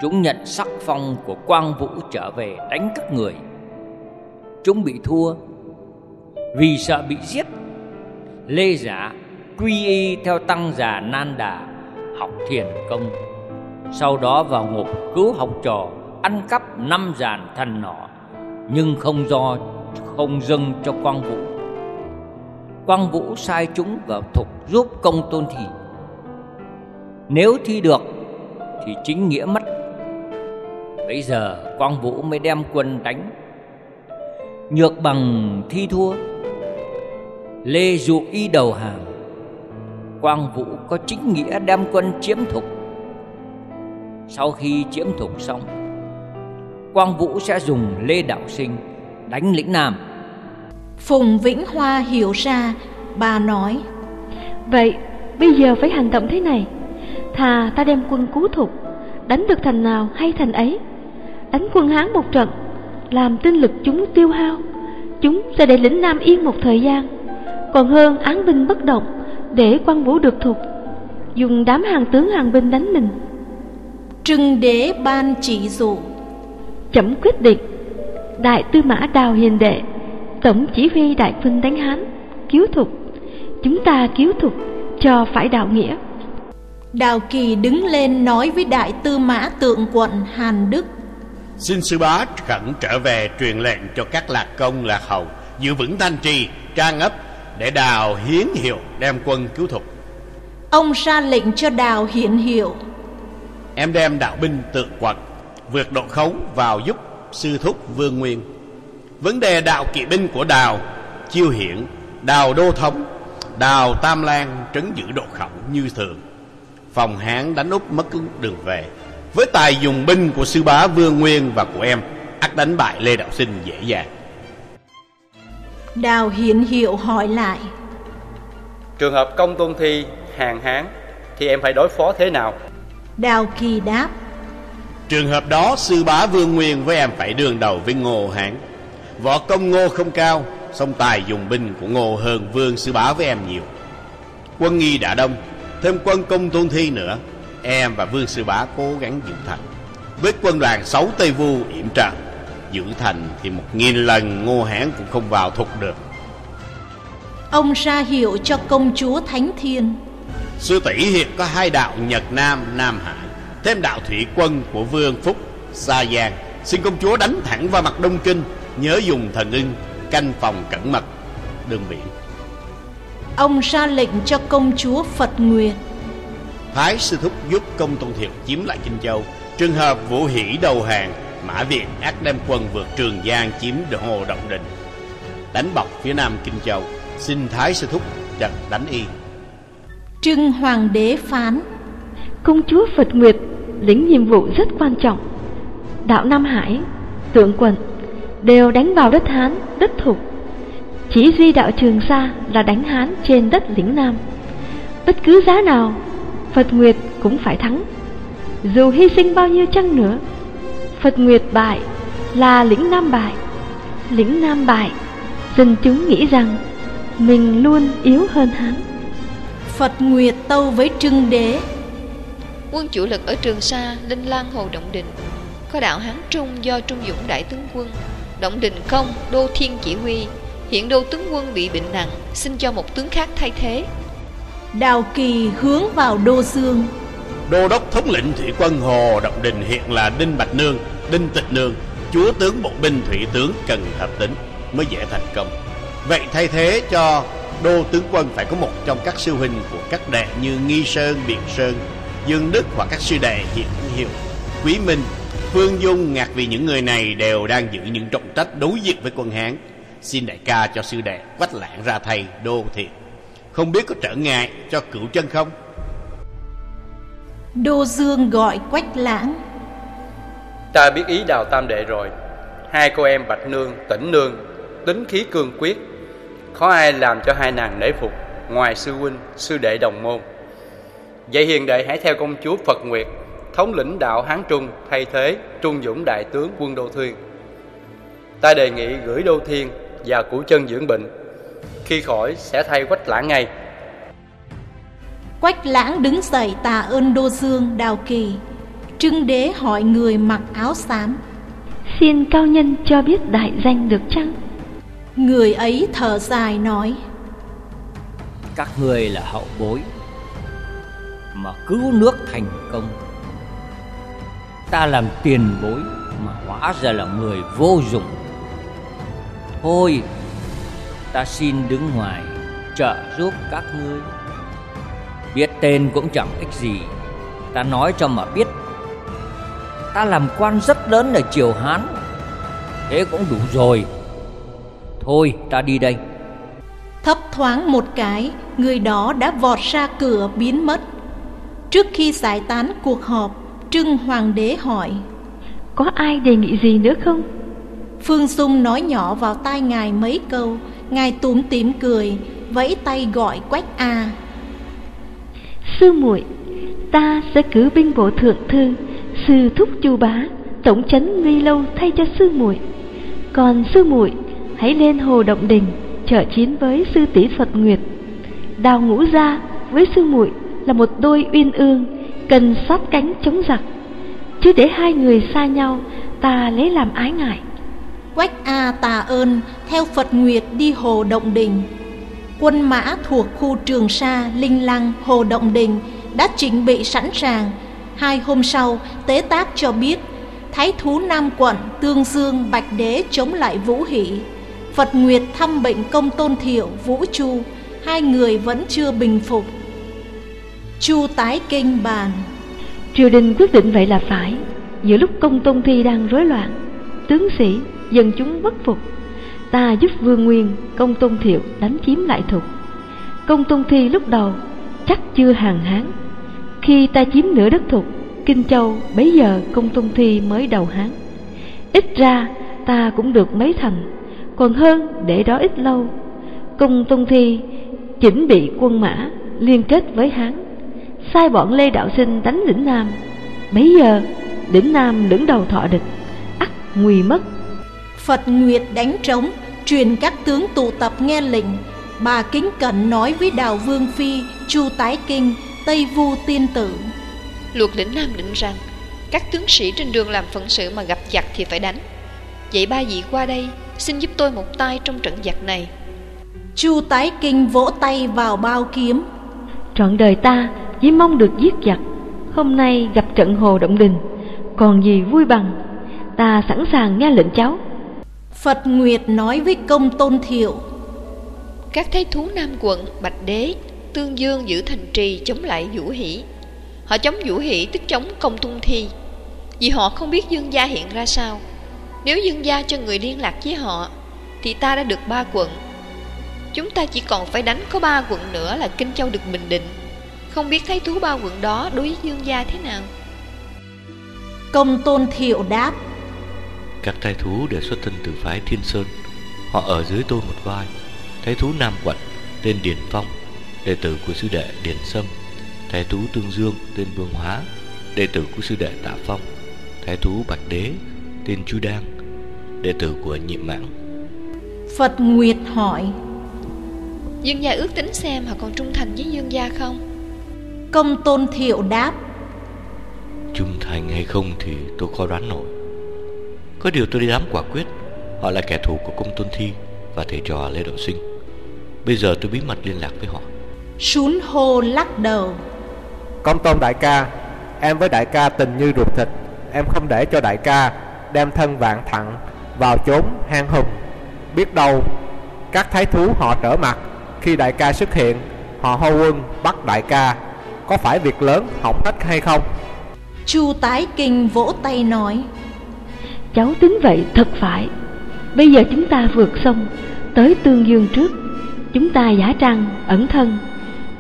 Chúng nhận sắc phong của Quang Vũ trở về đánh các người Chúng bị thua Vì sợ bị giết Lê Giả quy y theo tăng già Nan Đà Học thiền công Sau đó vào ngục cứu học trò Ăn cắp năm giàn thần nỏ Nhưng không do không dâng cho Quang Vũ. Quang Vũ sai chúng vào thục giúp công tôn thị, Nếu thi được thì chính nghĩa mất. Bây giờ Quang Vũ mới đem quân đánh. Nhược bằng thi thua. Lê dụ y đầu hàng. Quang Vũ có chính nghĩa đem quân chiếm thục. Sau khi chiếm thục xong, Quang Vũ sẽ dùng Lê Đạo Sinh đánh lĩnh Nam. Phùng Vĩnh Hoa hiểu ra, bà nói Vậy bây giờ phải hành động thế này Thà ta đem quân cứu thục Đánh được thành nào hay thành ấy Đánh quân Hán một trận Làm tinh lực chúng tiêu hao Chúng sẽ để lĩnh Nam yên một thời gian. Còn hơn án binh bất động Để quan vũ được thục Dùng đám hàng tướng hàng binh đánh mình. Trưng đế ban chỉ dụ. Chấm quyết định Đại tư mã Đào Hiền Đệ Tổng chỉ huy đại quân đánh Hán Cứu thục Chúng ta cứu thục cho phải đạo nghĩa. Đào Kỳ đứng lên nói với đại tư mã tượng quận Hàn Đức Xin sư bá khẩn trở về truyền lệnh cho các lạc công lạc hầu Giữ vững thanh trì, trang ấp Để đào hiến hiệu đem quân cứu thục. Ông ra lệnh cho đào hiển hiệu. Em đem đạo binh tượng quận Vượt độ khấu vào giúp sư thúc vương nguyên. Vấn đề đạo kỵ binh của đào Chiêu hiển, đào đô thống Đào Tam Lan trấn giữ độ khẩu như thường. Phòng Hán đánh úp mất đường về Với tài dùng binh của sư bá Vương Nguyên và của em ắt đánh bại Lê Đạo Sinh dễ dàng. Đào hiển hiệu hỏi lại. Trường hợp công tôn thi hàng Hán Thì em phải đối phó thế nào? Đào Kỳ đáp. Trường hợp đó sư bá Vương Nguyên với em phải đương đầu với Ngô Hán. Võ công Ngô không cao song tài dùng binh của Ngô hơn Vương sư bá với em nhiều. Quân nghi đã đông Thêm quân công tôn thi nữa Em và Vương sư bá cố gắng giữ thành. Với quân đoàn sáu Tây Vu yểm trợ Giữ thành thì một nghìn lần Ngô Hán cũng không vào thục được. Ông ra hiệu cho công chúa Thánh Thiên. Sư tỷ hiện có hai đạo Nhật Nam, Nam Hải Thêm đạo thủy quân của Vương Phúc, Sa Giang. Xin công chúa đánh thẳng vào mặt Đông Kinh Nhớ dùng thần ưng canh phòng cẩn mật đường biển Ông ra lệnh cho công chúa Phật Nguyệt Thái sư thúc giúp công tôn thiệu chiếm lại Kinh Châu. Trường hợp vũ hỷ đầu hàng Mã Viện ác đem quân vượt Trường Giang chiếm hồ Động Đình. Đánh bọc phía nam Kinh Châu. Xin Thái sư thúc trận đánh y. Trưng Hoàng đế phán Công chúa Phật Nguyệt lĩnh nhiệm vụ rất quan trọng. Đạo Nam Hải, tượng quận đều đánh vào đất Hán, đất Thục. Chỉ duy đạo Trường Sa là đánh Hán trên đất lĩnh Nam. Bất cứ giá nào, Phật Nguyệt cũng phải thắng. Dù hy sinh bao nhiêu chăng nữa, Phật Nguyệt bại là lĩnh Nam bại. Lĩnh Nam bại, dân chúng nghĩ rằng mình luôn yếu hơn Hán. Phật Nguyệt tâu với Trưng Đế Quân chủ lực ở Trường Sa, Linh Lan Hồ Động Định Có đạo Hán Trung do Trung Dũng Đại Tướng Quân Động Đình Công, Đô Thiên chỉ huy Hiện đô tướng quân bị bệnh nặng Xin cho một tướng khác thay thế Đào Kỳ hướng vào Đô sương Đô đốc thống lĩnh thủy quân Hồ Động Đình hiện là Đinh Bạch Nương, Đinh Tịch Nương Chúa tướng bộ binh thủy tướng cần hợp tính mới dễ thành công Vậy thay thế cho đô tướng quân phải có một trong các sư huynh của các đệ như Nghi Sơn, Biện Sơn, Dương Đức hoặc các sư đệ hiện hiệu Quý Minh, Phương Dung ngạc vì những người này đều đang giữ những trọng trách đối diện với quân Hán. Xin đại ca cho sư đệ quách lãng ra thay đô thiện. Không biết có trở ngại cho cửu chân không? Đô Dương gọi quách lãng. Ta biết ý đào tam đệ rồi. Hai cô em Bạch Nương, Tĩnh Nương, tính khí cương quyết. Khó ai làm cho hai nàng nể phục ngoài sư huynh, sư đệ đồng môn. Vậy hiền đệ hãy theo công chúa Phật Nguyệt thống lĩnh đạo Hán Trung thay thế Trung Dũng đại tướng quân Đô Thiên. Ta đề nghị gửi Đô Thiên và Củ Chân dưỡng bệnh. Khi khỏi sẽ thay Quách Lãng ngay. Quách Lãng đứng dậy tạ ơn Đô Dương Đào Kỳ. Trưng đế hỏi người mặc áo xám. Xin cao nhân cho biết đại danh được chăng? Người ấy thở dài nói. Các người là hậu bối mà cứu nước thành công ta làm tiền bối mà hóa ra là người vô dụng Thôi Ta xin đứng ngoài Trợ giúp các ngươi. Biết tên cũng chẳng ích gì. Ta nói cho mà biết. Ta làm quan rất lớn ở triều Hán. Thế cũng đủ rồi. Thôi ta đi đây. Thấp thoáng một cái Người đó đã vọt ra cửa biến mất. Trước khi giải tán cuộc họp Trưng Hoàng đế hỏi Có ai đề nghị gì nữa không? Phương Dung nói nhỏ vào tai ngài mấy câu Ngài túm tím cười, Vẫy tay gọi Quách A. Sư muội, Ta sẽ cử binh bộ thượng thư, Sư thúc chu bá, Tổng chấn nguy lâu thay cho sư muội. Còn sư muội, Hãy lên hồ động đình, Trợ chiến với sư tỷ Phật Nguyệt. Đào ngũ gia với sư muội Là một đôi uyên ương, Cần sát cánh chống giặc. Chứ để hai người xa nhau, Ta lấy làm ái ngại. Quách A tà ơn theo Phật Nguyệt đi Hồ Động Đình. Quân mã thuộc khu Trường Sa, Linh Lăng, Hồ Động Đình đã chuẩn bị sẵn sàng. Hai hôm sau, Tế Tác cho biết Thái thú Nam quận Tương Dương Bạch Đế chống lại Vũ Hỷ. Phật Nguyệt thăm bệnh công tôn thiệu Vũ Chu, hai người vẫn chưa bình phục. Chu tái kinh bàn Triều đình quyết định vậy là phải Giữa lúc công tôn thi đang rối loạn Tướng sĩ dân chúng bất phục. Ta giúp vương nguyên, công tôn thiệu đánh chiếm lại thục công tôn thi lúc đầu chắc chưa hàng hán. Khi ta chiếm nửa đất thục kinh châu bấy giờ công tôn thi mới đầu hán. Ít ra, ta cũng được mấy thành còn hơn, để đó ít lâu. Công tôn thi chỉnh bị quân mã liên kết với hán. Sai bọn lê đạo sinh đánh lĩnh nam. Bấy giờ lĩnh nam lưỡng đầu thọ địch, ắt nguy mất. Phật Nguyệt đánh trống, truyền các tướng tụ tập nghe lệnh. Bà kính cẩn nói với Đào Vương Phi, Chu Tái Kinh, Tây Vu Tiên Tử. Luật lĩnh Nam định rằng, các tướng sĩ trên đường làm phận sự mà gặp giặc thì phải đánh. Vậy ba vị qua đây, xin giúp tôi một tay trong trận giặc này. Chu Tái Kinh vỗ tay vào bao kiếm. Trọn đời ta chỉ mong được giết giặc. Hôm nay gặp trận hồ động đình, còn gì vui bằng. Ta sẵn sàng nghe lệnh cháu. Phật Nguyệt nói với công tôn thiệu. Các thái thú Nam quận, Bạch Đế, Tương Dương giữ thành trì chống lại Vũ Hỷ. Họ chống Vũ Hỷ tức chống công tung thi. Vì họ không biết dương gia hiện ra sao. Nếu dương gia cho người liên lạc với họ Thì ta đã được ba quận. Chúng ta chỉ còn phải đánh có ba quận nữa là Kinh Châu được bình định. Không biết thái thú ba quận đó đối với dương gia thế nào? Công tôn thiệu đáp các thái thú đều xuất thân từ phái Thiên Sơn. Họ ở dưới tôi một vai. Thái thú Nam Quận tên Điền Phong Đệ tử của sư đệ Điền Sâm. Thái thú Tương Dương tên Vương Hóa Đệ tử của sư đệ Tạ Phong. Thái thú Bạch Đế tên Chu Đan Đệ tử của Nhiệm Mãng. Phật Nguyệt hỏi Dương gia ước tính xem họ còn trung thành với Dương gia không? Công tôn thiệu đáp Trung thành hay không thì tôi khó đoán nổi có điều tôi dám quả quyết. Họ là kẻ thù của công tôn thi Và thầy trò Lê Đạo Sinh. Bây giờ tôi bí mật liên lạc với họ. Sún hô lắc đầu. Công tôn đại ca Em với đại ca tình như ruột thịt. Em không để cho đại ca Đem thân vạn thặng Vào chốn hang hùng. Biết đâu Các thái thú họ trở mặt. Khi đại ca xuất hiện Họ hô quân bắt đại ca. Có phải việc lớn hỏng hết hay không? Chu tái kinh vỗ tay nói Cháu tính vậy thật phải. Bây giờ chúng ta vượt sông Tới Tương Dương trước. Chúng ta giả trang ẩn thân.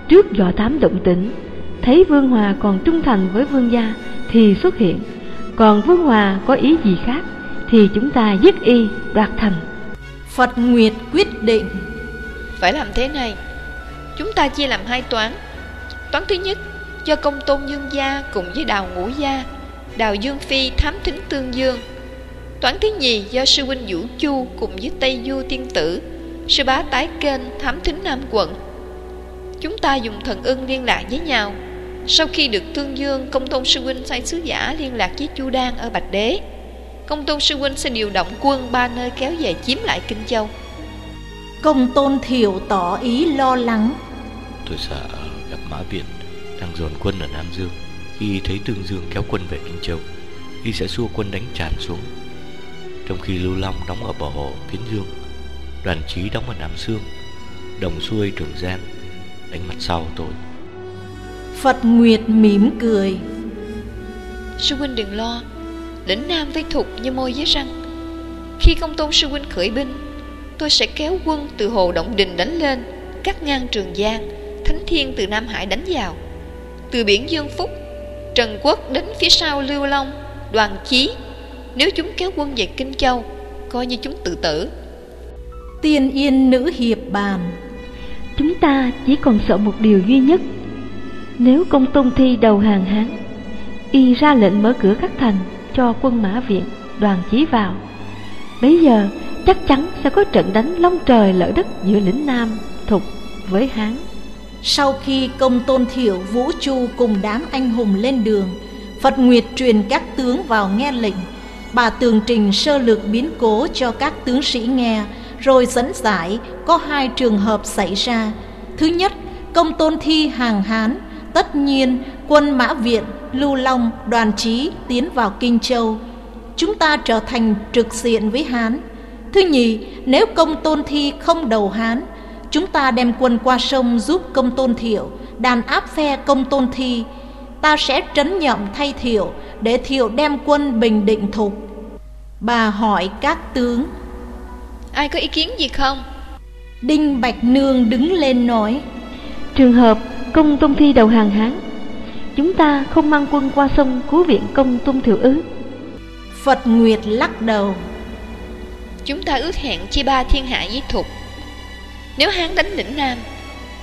Trước dò thám động tĩnh Thấy Vương Hòa còn trung thành với Vương gia Thì xuất hiện. Còn Vương Hòa có ý gì khác Thì chúng ta giết y đoạt thành. Phật Nguyệt quyết định. Phải làm thế này. Chúng ta chia làm hai toán. Toán thứ nhất Do công tôn dương gia cùng với đào ngũ gia Đào Dương Phi thám thính tương dương Toán thứ nhì do sư huynh Vũ Chu cùng với Tây Du Tiên Tử, sư bá tái kênh thám thính Nam quận. Chúng ta dùng thần ưng liên lạc với nhau. Sau khi được Tương Dương, Công Tôn Sư Huynh sai sứ giả liên lạc với Chu Đan ở Bạch Đế. Công Tôn Sư Huynh sẽ điều động quân ba nơi kéo về chiếm lại Kinh Châu. Công Tôn Thiệu tỏ ý lo lắng. Tôi sợ gặp Mã Viện đang dồn quân ở Nam Dương. Khi thấy Tương Dương kéo quân về Kinh Châu, y sẽ xua quân đánh tràn xuống trong khi Lưu Long đóng ở bờ hồ Phiến Dương Đoàn chí đóng ở Nam Sương Đồng xuôi Trường Giang Đánh mặt sau tôi. Phật Nguyệt mỉm cười. Sư huynh đừng lo Lĩnh Nam với thục như môi với răng. Khi công tôn sư huynh khởi binh Tôi sẽ kéo quân từ hồ Động Đình đánh lên Cắt ngang Trường Giang Thánh Thiên từ Nam Hải đánh vào. Từ biển Dương Phúc Trần Quốc đến phía sau Lưu Long Đoàn Chí Nếu chúng kéo quân về Kinh Châu Coi như chúng tự tử Tiên yên nữ hiệp bàn Chúng ta chỉ còn sợ một điều duy nhất Nếu công tôn thi đầu hàng Hán Y ra lệnh mở cửa các thành Cho quân mã viện đoàn chí vào Bây giờ chắc chắn sẽ có trận đánh long trời lỡ đất giữa lĩnh Nam, Thục với Hán. Sau khi công tôn thiệu Vũ Chu cùng đám anh hùng lên đường, Phật Nguyệt truyền các tướng vào nghe lệnh. Bà tường trình sơ lược biến cố cho các tướng sĩ nghe, rồi dẫn giải có hai trường hợp xảy ra. Thứ nhất, công tôn thi hàng Hán, tất nhiên quân Mã Viện, Lưu Long, đoàn trí tiến vào Kinh Châu. Chúng ta trở thành trực diện với Hán. Thứ nhì, nếu công tôn thi không đầu Hán, chúng ta đem quân qua sông giúp công tôn thiệu, đàn áp phe công tôn thi. Ta sẽ trấn nhậm thay thiệu để thiệu đem quân bình định thục. Bà hỏi các tướng. Ai có ý kiến gì không? Đinh Bạch Nương đứng lên nói. Trường hợp công tôn thi đầu hàng Hán, chúng ta không mang quân qua sông cứu viện công tôn thiệu ứ. Phật Nguyệt lắc đầu. Chúng ta ước hẹn chia ba thiên hạ với Thục Nếu Hán đánh lĩnh Nam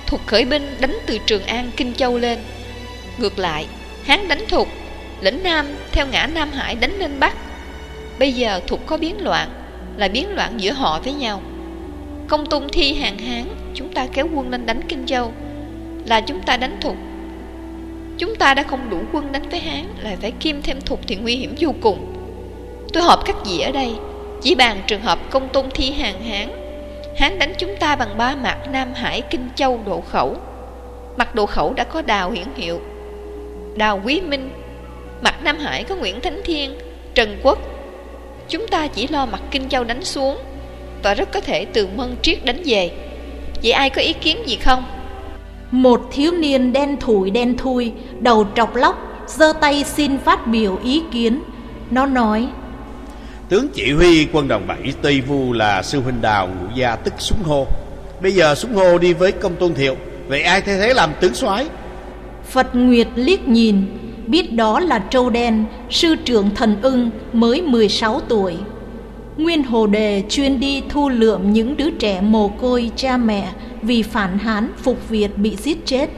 Thục khởi binh đánh từ Trường An Kinh Châu lên Ngược lại Hán đánh Thục Lĩnh Nam theo ngã Nam Hải đánh lên Bắc. Bây giờ Thục có biến loạn Là biến loạn giữa họ với nhau. Công tung thi hàng Hán Chúng ta kéo quân lên đánh Kinh Châu Là chúng ta đánh Thục Chúng ta đã không đủ quân đánh với Hán Lại phải kim thêm Thục thì nguy hiểm vô cùng. Tôi họp các dĩ ở đây chỉ bàn trường hợp công tôn thi hàng Hán. Hán đánh chúng ta bằng ba mặt Nam Hải, Kinh Châu, Độ Khẩu. Mặt Độ Khẩu đã có Đào Hiển Hiệu. Đào Quý Minh Mặt Nam Hải có Nguyễn Thánh Thiên Trần Quốc. Chúng ta chỉ lo mặt Kinh Châu đánh xuống Và rất có thể từ Mân Triết đánh về. Vậy ai có ý kiến gì không? Một thiếu niên đen thủi đen thui Đầu trọc lóc giơ tay xin phát biểu ý kiến. Nó nói Tướng chỉ huy quân đồng bảy Tây Vu là sư huynh đào ngũ gia tức súng hô. Bây giờ súng hô đi với công tôn thiệu Vậy ai thay thế làm tướng soái Phật Nguyệt liếc nhìn Biết đó là trâu đen Sư trưởng thần ưng mới 16 tuổi. Nguyên Hồ Đề chuyên đi thu lượm những đứa trẻ mồ côi cha mẹ Vì phản hán phục Việt bị giết chết.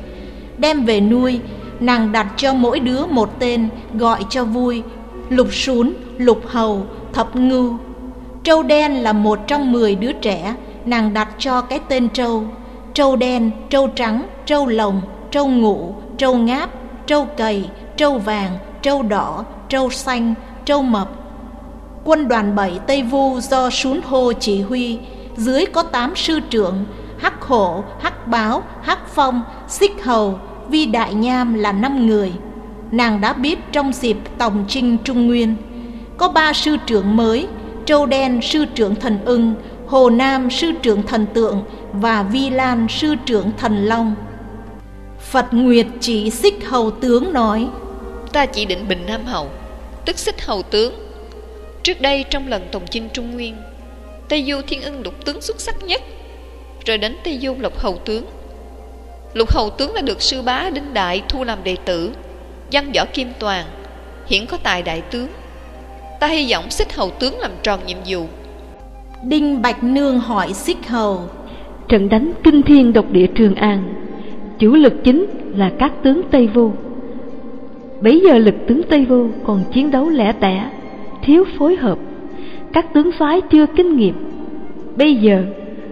Đem về nuôi Nàng đặt cho mỗi đứa một tên Gọi cho vui Lục sún, lục hầu thập ngưu Trâu đen là một trong mười đứa trẻ Nàng đặt cho cái tên trâu. Trâu đen, trâu trắng, trâu lồng, trâu ngụ, trâu ngáp, trâu cầy, trâu vàng, trâu đỏ, trâu xanh, trâu mập. Quân đoàn 7 Tây Vu do Sún Hô chỉ huy Dưới có 8 sư trưởng Hắc Hổ, Hắc Báo, Hắc Phong, Xích Hầu, Vi Đại Nham là 5 người. Nàng đã biết trong dịp tổng trinh Trung Nguyên. Có ba sư trưởng mới, Châu Đen sư trưởng thần ưng, Hồ Nam sư trưởng thần tượng và Vi Lan sư trưởng thần long. Phật Nguyệt chỉ xích hầu tướng nói Ta chỉ định Bình Nam Hầu, tức xích hầu tướng. Trước đây trong lần tổng chinh Trung Nguyên, Tây Du Thiên Ưng lục tướng xuất sắc nhất, rồi đến Tây Du lục hầu tướng. Lục hầu tướng đã được sư bá Đinh Đại thu làm đệ tử, văn võ kim toàn, hiện có tài đại tướng Ta hy vọng xích hầu tướng làm tròn nhiệm vụ Đinh Bạch Nương hỏi xích hầu Trận đánh kinh thiên độc địa Trường An Chủ lực chính là các tướng Tây Vu. Bấy giờ lực tướng Tây Vu còn chiến đấu lẻ tẻ, Thiếu phối hợp. Các tướng phái chưa kinh nghiệm. Bây giờ,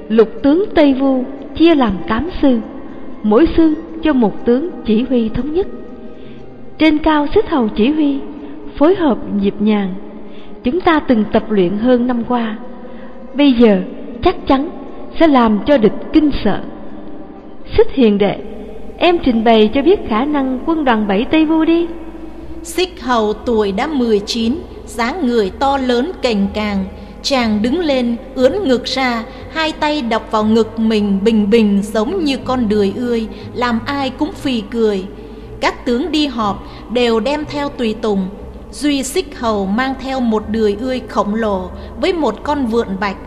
lục tướng Tây Vu chia làm tám sư, Mỗi sư cho một tướng chỉ huy thống nhất. Trên cao xích hầu chỉ huy, Phối hợp nhịp nhàng. Chúng ta từng tập luyện hơn năm qua. Bây giờ chắc chắn sẽ làm cho địch kinh sợ. Xích hiền đệ em trình bày cho biết khả năng quân đoàn bảy tây vu đi xích hầu tuổi đã 19 dáng người to lớn cành càng Chàng đứng lên, ướn ngực ra, hai tay đập vào ngực mình bình bình giống như con đười ươi, làm ai cũng phì cười. Các tướng đi họp đều đem theo tùy tùng. Duy xích hầu mang theo một đười ươi khổng lồ với một con vượn bạch.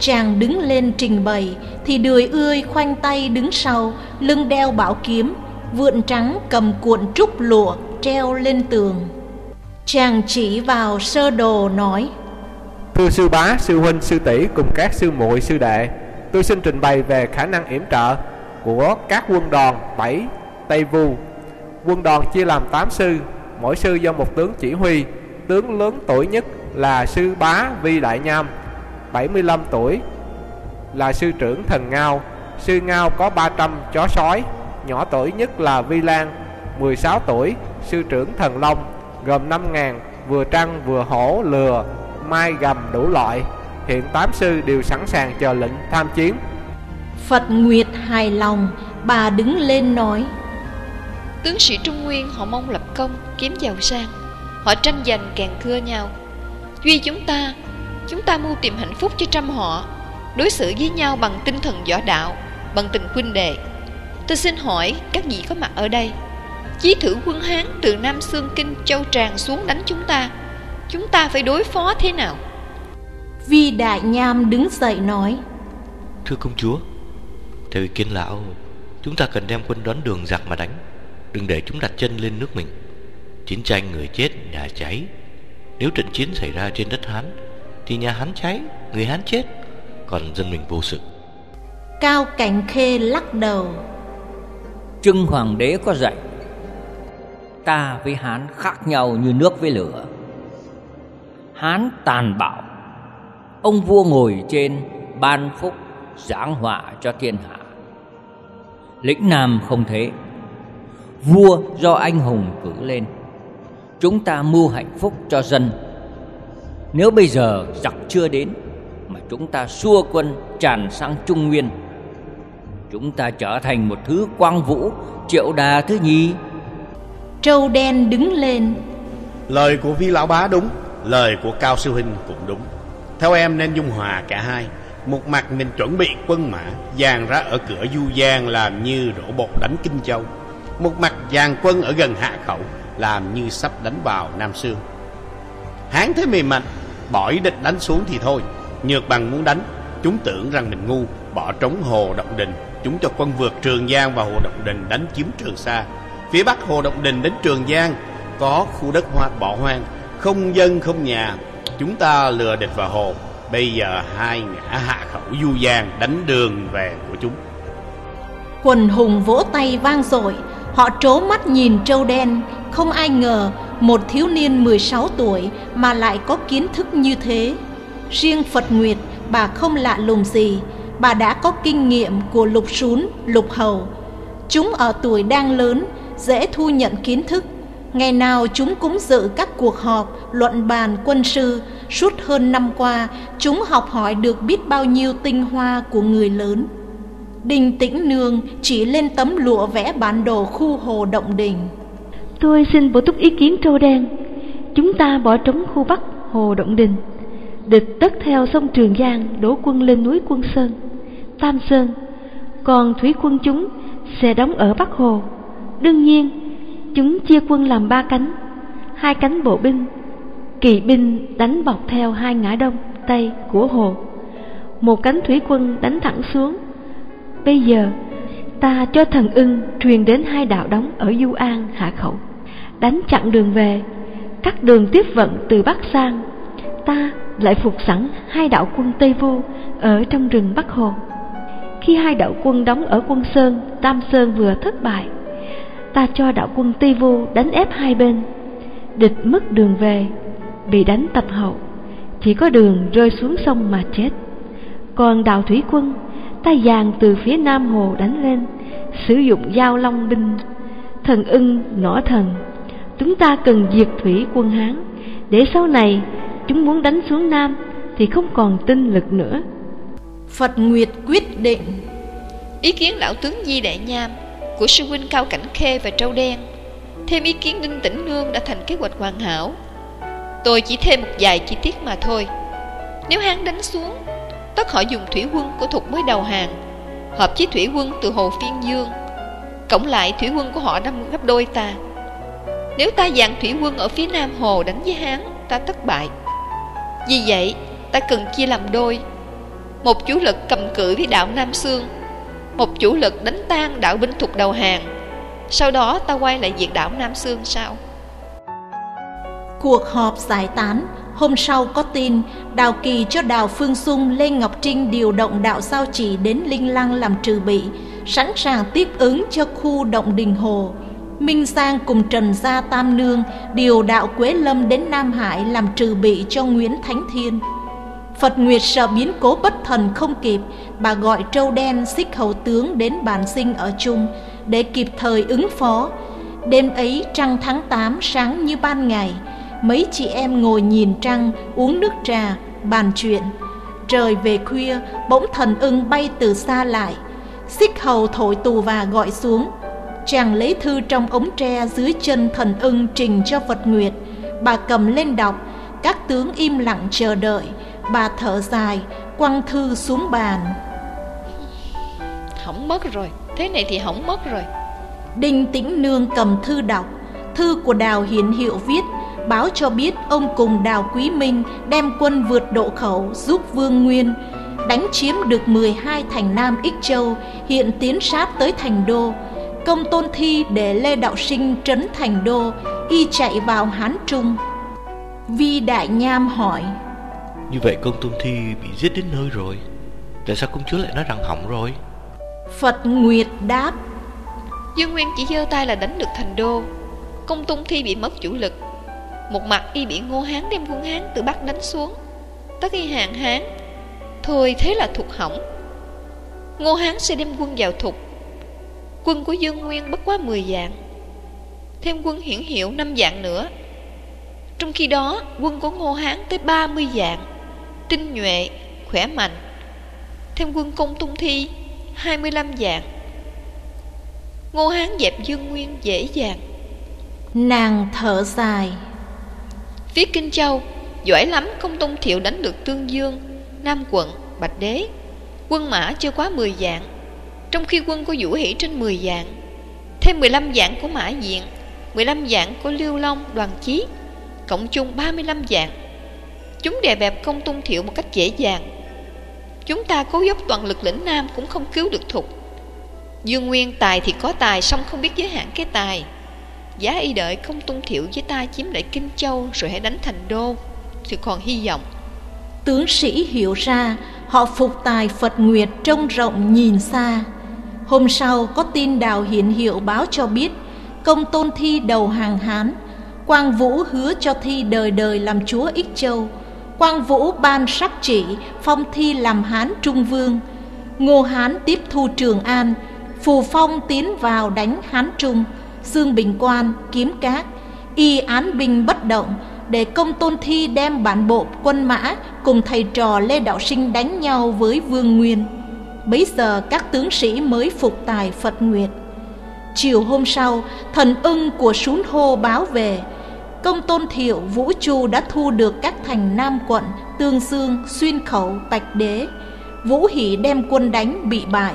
Chàng đứng lên trình bày thì đười ươi khoanh tay đứng sau, lưng đeo bảo kiếm, vượn trắng cầm cuộn trúc lụa treo lên tường. Chàng chỉ vào sơ đồ nói Thưa sư bá, sư huynh, sư tỷ cùng các sư muội sư đệ Tôi xin trình bày về khả năng yểm trợ của các quân đoàn 7 Tây Vu Quân đoàn chia làm 8 sư Mỗi sư do một tướng chỉ huy Tướng lớn tuổi nhất là sư bá Vi Đại Nham 75 tuổi Là sư trưởng thần Ngao. Sư Ngao có 300 chó sói Nhỏ tuổi nhất là Vi Lan 16 tuổi Sư trưởng thần Long Gồm 5.000 vừa trăng vừa hổ lừa mai gầm đủ loại. Hiện tám sư đều sẵn sàng chờ lệnh tham chiến. Phật Nguyệt hài lòng Bà đứng lên nói Tướng sĩ Trung Nguyên họ mong lập công Kiếm giàu sang. Họ tranh giành càng cưa nhau. Duy chúng ta Chúng ta mưu tìm hạnh phúc cho trăm họ. Đối xử với nhau bằng tinh thần võ đạo Bằng tình huynh đệ. Tôi xin hỏi các vị có mặt ở đây? Chí thử quân Hán từ Nam Sương Kinh Châu Tràng xuống đánh chúng ta. Chúng ta phải đối phó thế nào? Vi Đại Nham đứng dậy nói Thưa công chúa Theo ý kiến lão Chúng ta cần đem quân đón đường giặc mà đánh. Đừng để chúng đặt chân lên nước mình. Chiến tranh người chết nhà cháy. Nếu trận chiến xảy ra trên đất Hán Thì nhà Hán cháy Người Hán chết Còn dân mình vô sự. Cao Cảnh Khê lắc đầu. Trưng Hoàng đế có dạy Ta với Hán khác nhau như nước với lửa. Hán tàn bạo Ông vua ngồi trên ban phúc giáng họa cho thiên hạ. Lĩnh Nam không thế Vua do anh hùng cử lên Chúng ta mưu hạnh phúc cho dân Nếu bây giờ giặc chưa đến Mà chúng ta xua quân tràn sang Trung Nguyên Chúng ta trở thành một thứ quang vũ triệu đà thứ nhì. Trâu đen đứng lên. Lời của vi lão bá đúng Lời của Cao Sư Huynh cũng đúng. Theo em nên dung hòa cả hai Một mặt mình chuẩn bị quân mã Dàn ra ở cửa Du Giang Làm như rổ bột đánh Kinh Châu. Một mặt dàn quân ở gần Hạ Khẩu Làm như sắp đánh vào Nam Sương. Hán thế mềm mạnh Bỏ ý định đánh xuống thì thôi. Nhược bằng muốn đánh, Chúng tưởng rằng mình ngu, Bỏ trống Hồ Động Đình, Chúng cho quân vượt Trường Giang và Hồ Động Đình đánh chiếm Trường Sa. Phía bắc Hồ Động Đình đến Trường Giang, Có khu đất hoa bỏ hoang, không dân, không nhà. Chúng ta lừa địch vào hồ. Bây giờ hai ngã hạ khẩu du giang Đánh đường về của chúng. Quần hùng vỗ tay vang dội, Họ trố mắt nhìn trâu đen, Không ai ngờ một thiếu niên 16 tuổi Mà lại có kiến thức như thế Riêng Phật Nguyệt Bà không lạ lùng gì Bà đã có kinh nghiệm của lục sún, lục hầu Chúng ở tuổi đang lớn Dễ thu nhận kiến thức Ngày nào chúng cũng dự các cuộc họp, luận bàn quân sư. Suốt hơn năm qua, chúng học hỏi được biết bao nhiêu tinh hoa của người lớn. Đình Tĩnh Nương chỉ lên tấm lụa vẽ bản đồ khu hồ động đình. Tôi xin bổ túc ý kiến trâu đen. Chúng ta bỏ trống khu Bắc hồ động đình. Địch tất theo sông Trường Giang đổ quân lên núi Quân Sơn, Tam Sơn. Còn thủy quân chúng sẽ đóng ở Bắc Hồ. Đương nhiên, Chúng chia quân làm ba cánh Hai cánh bộ binh kỵ binh đánh bọc theo hai ngã đông Tây của hồ Một cánh thủy quân đánh thẳng xuống Bây giờ Ta cho thần ưng truyền đến hai đạo đóng Ở Du An Hạ Khẩu Đánh chặn đường về Cắt đường tiếp vận từ Bắc sang Ta lại phục sẵn hai đạo quân Tây Vô Ở trong rừng Bắc Hồ Khi hai đạo quân đóng ở quân Sơn Tam Sơn vừa thất bại ta cho đạo quân Tây Vu đánh ép hai bên. Địch mất đường về, bị đánh tập hậu, chỉ có đường rơi xuống sông mà chết. Còn đạo thủy quân, ta dàn từ phía Nam Hồ đánh lên, sử dụng dao long binh, thần ưng, nỏ thần. Chúng ta cần diệt thủy quân Hán, để sau này chúng muốn đánh xuống Nam thì không còn tinh lực nữa. Phật Nguyệt quyết định. Ý kiến lão tướng Di Đại Nham của sư huynh Cao Cảnh Khê và Trâu Đen. Thêm ý kiến Đinh Tĩnh Nương đã thành kế hoạch hoàn hảo. Tôi chỉ thêm một vài chi tiết mà thôi. Nếu Hán đánh xuống Tất họ dùng thủy quân của Thục mới đầu hàng Hợp với thủy quân từ Hồ Phiên Dương. Cộng lại thủy quân của họ đã gấp đôi ta. Nếu ta dàn thủy quân ở phía Nam Hồ đánh với Hán, Ta thất bại. Vì vậy, ta cần chia làm đôi. Một chủ lực cầm cự với đảo Nam Sương, Một chủ lực đánh tan đảo binh thục đầu hàng. Sau đó ta quay lại diệt đảo Nam Sương sao? Cuộc họp giải tán, Hôm sau có tin, Đào Kỳ cho Đào Phương Sung Lê Ngọc Trinh điều động đạo sao chỉ đến Linh Lăng làm trừ bị, Sẵn sàng tiếp ứng cho khu động đình hồ. Minh Sang cùng Trần Gia Tam Nương điều đạo Quế Lâm đến Nam Hải làm trừ bị cho Nguyễn Thánh Thiên. Phật Nguyệt sợ biến cố bất thần không kịp, bà gọi Trâu Đen xích hầu tướng đến bản sinh ở chung để kịp thời ứng phó. Đêm ấy trăng tháng 8 sáng như ban ngày, mấy chị em ngồi nhìn trăng, uống nước trà, bàn chuyện. Trời về khuya, bỗng thần ưng bay từ xa lại, xích hầu thổi tù và gọi xuống, Chàng lấy thư trong ống tre dưới chân thần ưng trình cho Phật Nguyệt. Bà cầm lên đọc Các tướng im lặng chờ đợi. Bà thở dài Quăng thư xuống bàn. Hỏng mất rồi Thế này thì hỏng mất rồi. Đinh Tĩnh Nương cầm thư đọc. Thư của Đào Hiển Hiệu viết Báo cho biết ông cùng Đào Quý Minh Đem quân vượt độ khẩu giúp Vương Nguyên Đánh chiếm được 12 thành Nam Ích Châu Hiện tiến sát tới thành Đô công tôn thi để Lê Đạo Sinh trấn thành đô, y chạy vào Hán Trung. Vi Đại Nham hỏi, Như vậy công tôn thi bị giết đến nơi rồi, tại sao công chúa lại nói rằng hỏng rồi? Phật Nguyệt đáp, Dương Nguyên chỉ giơ tay là đánh được thành đô, công tôn thi bị mất chủ lực. Một mặt y bị Ngô Hán đem quân Hán từ Bắc đánh xuống, tất y hàng Hán. Thôi thế là thuộc hỏng. Ngô Hán sẽ đem quân vào thục Quân của Dương Nguyên bất quá 10 dạng Thêm quân hiển hiệu 5 dạng nữa. Trong khi đó quân của Ngô Hán tới 30 dạng Tinh nhuệ, khỏe mạnh. Thêm quân công tung thi 25 dạng. Ngô Hán dẹp Dương Nguyên dễ dàng. Nàng thở dài. Phía Kinh Châu Giỏi lắm công tung thiệu đánh được Tương Dương Nam quận, Bạch Đế. Quân mã chưa quá 10 dạng trong khi quân của Vũ Hỷ trên 10 dạng Thêm 15 dạng của Mã Diện 15 dạng của Lưu Long, Đoàn Chí Cộng chung 35 dạng. Chúng đè bẹp công tung thiệu một cách dễ dàng. Chúng ta cố dốc toàn lực lĩnh Nam cũng không cứu được thục. Dương Nguyên tài thì có tài Xong không biết giới hạn cái tài. Giá y đợi công tung thiệu với ta chiếm lại Kinh Châu Rồi hãy đánh thành đô Thì còn hy vọng. Tướng sĩ hiểu ra Họ phục tài Phật Nguyệt trông rộng nhìn xa. Hôm sau có tin Đào Hiển Hiệu báo cho biết, Công tôn thi đầu hàng Hán, Quang Vũ hứa cho thi đời đời làm chúa Ích Châu. Quang Vũ ban sắc chỉ, Phong thi làm Hán Trung Vương. Ngô Hán tiếp thu Trường An, Phù Phong tiến vào đánh Hán Trung. Dương Bình Quan kiếm cát, Y án binh bất động Để công tôn thi đem bản bộ quân mã Cùng thầy trò Lê Đạo Sinh đánh nhau với Vương Nguyên. Bấy giờ các tướng sĩ mới phục tài Phật Nguyệt. Chiều hôm sau, thần ưng của sún hô báo về. Công tôn thiệu Vũ Chu đã thu được các thành Nam quận Tương Dương, Xuyên Khẩu, Bạch Đế. Vũ Hỷ đem quân đánh bị bại.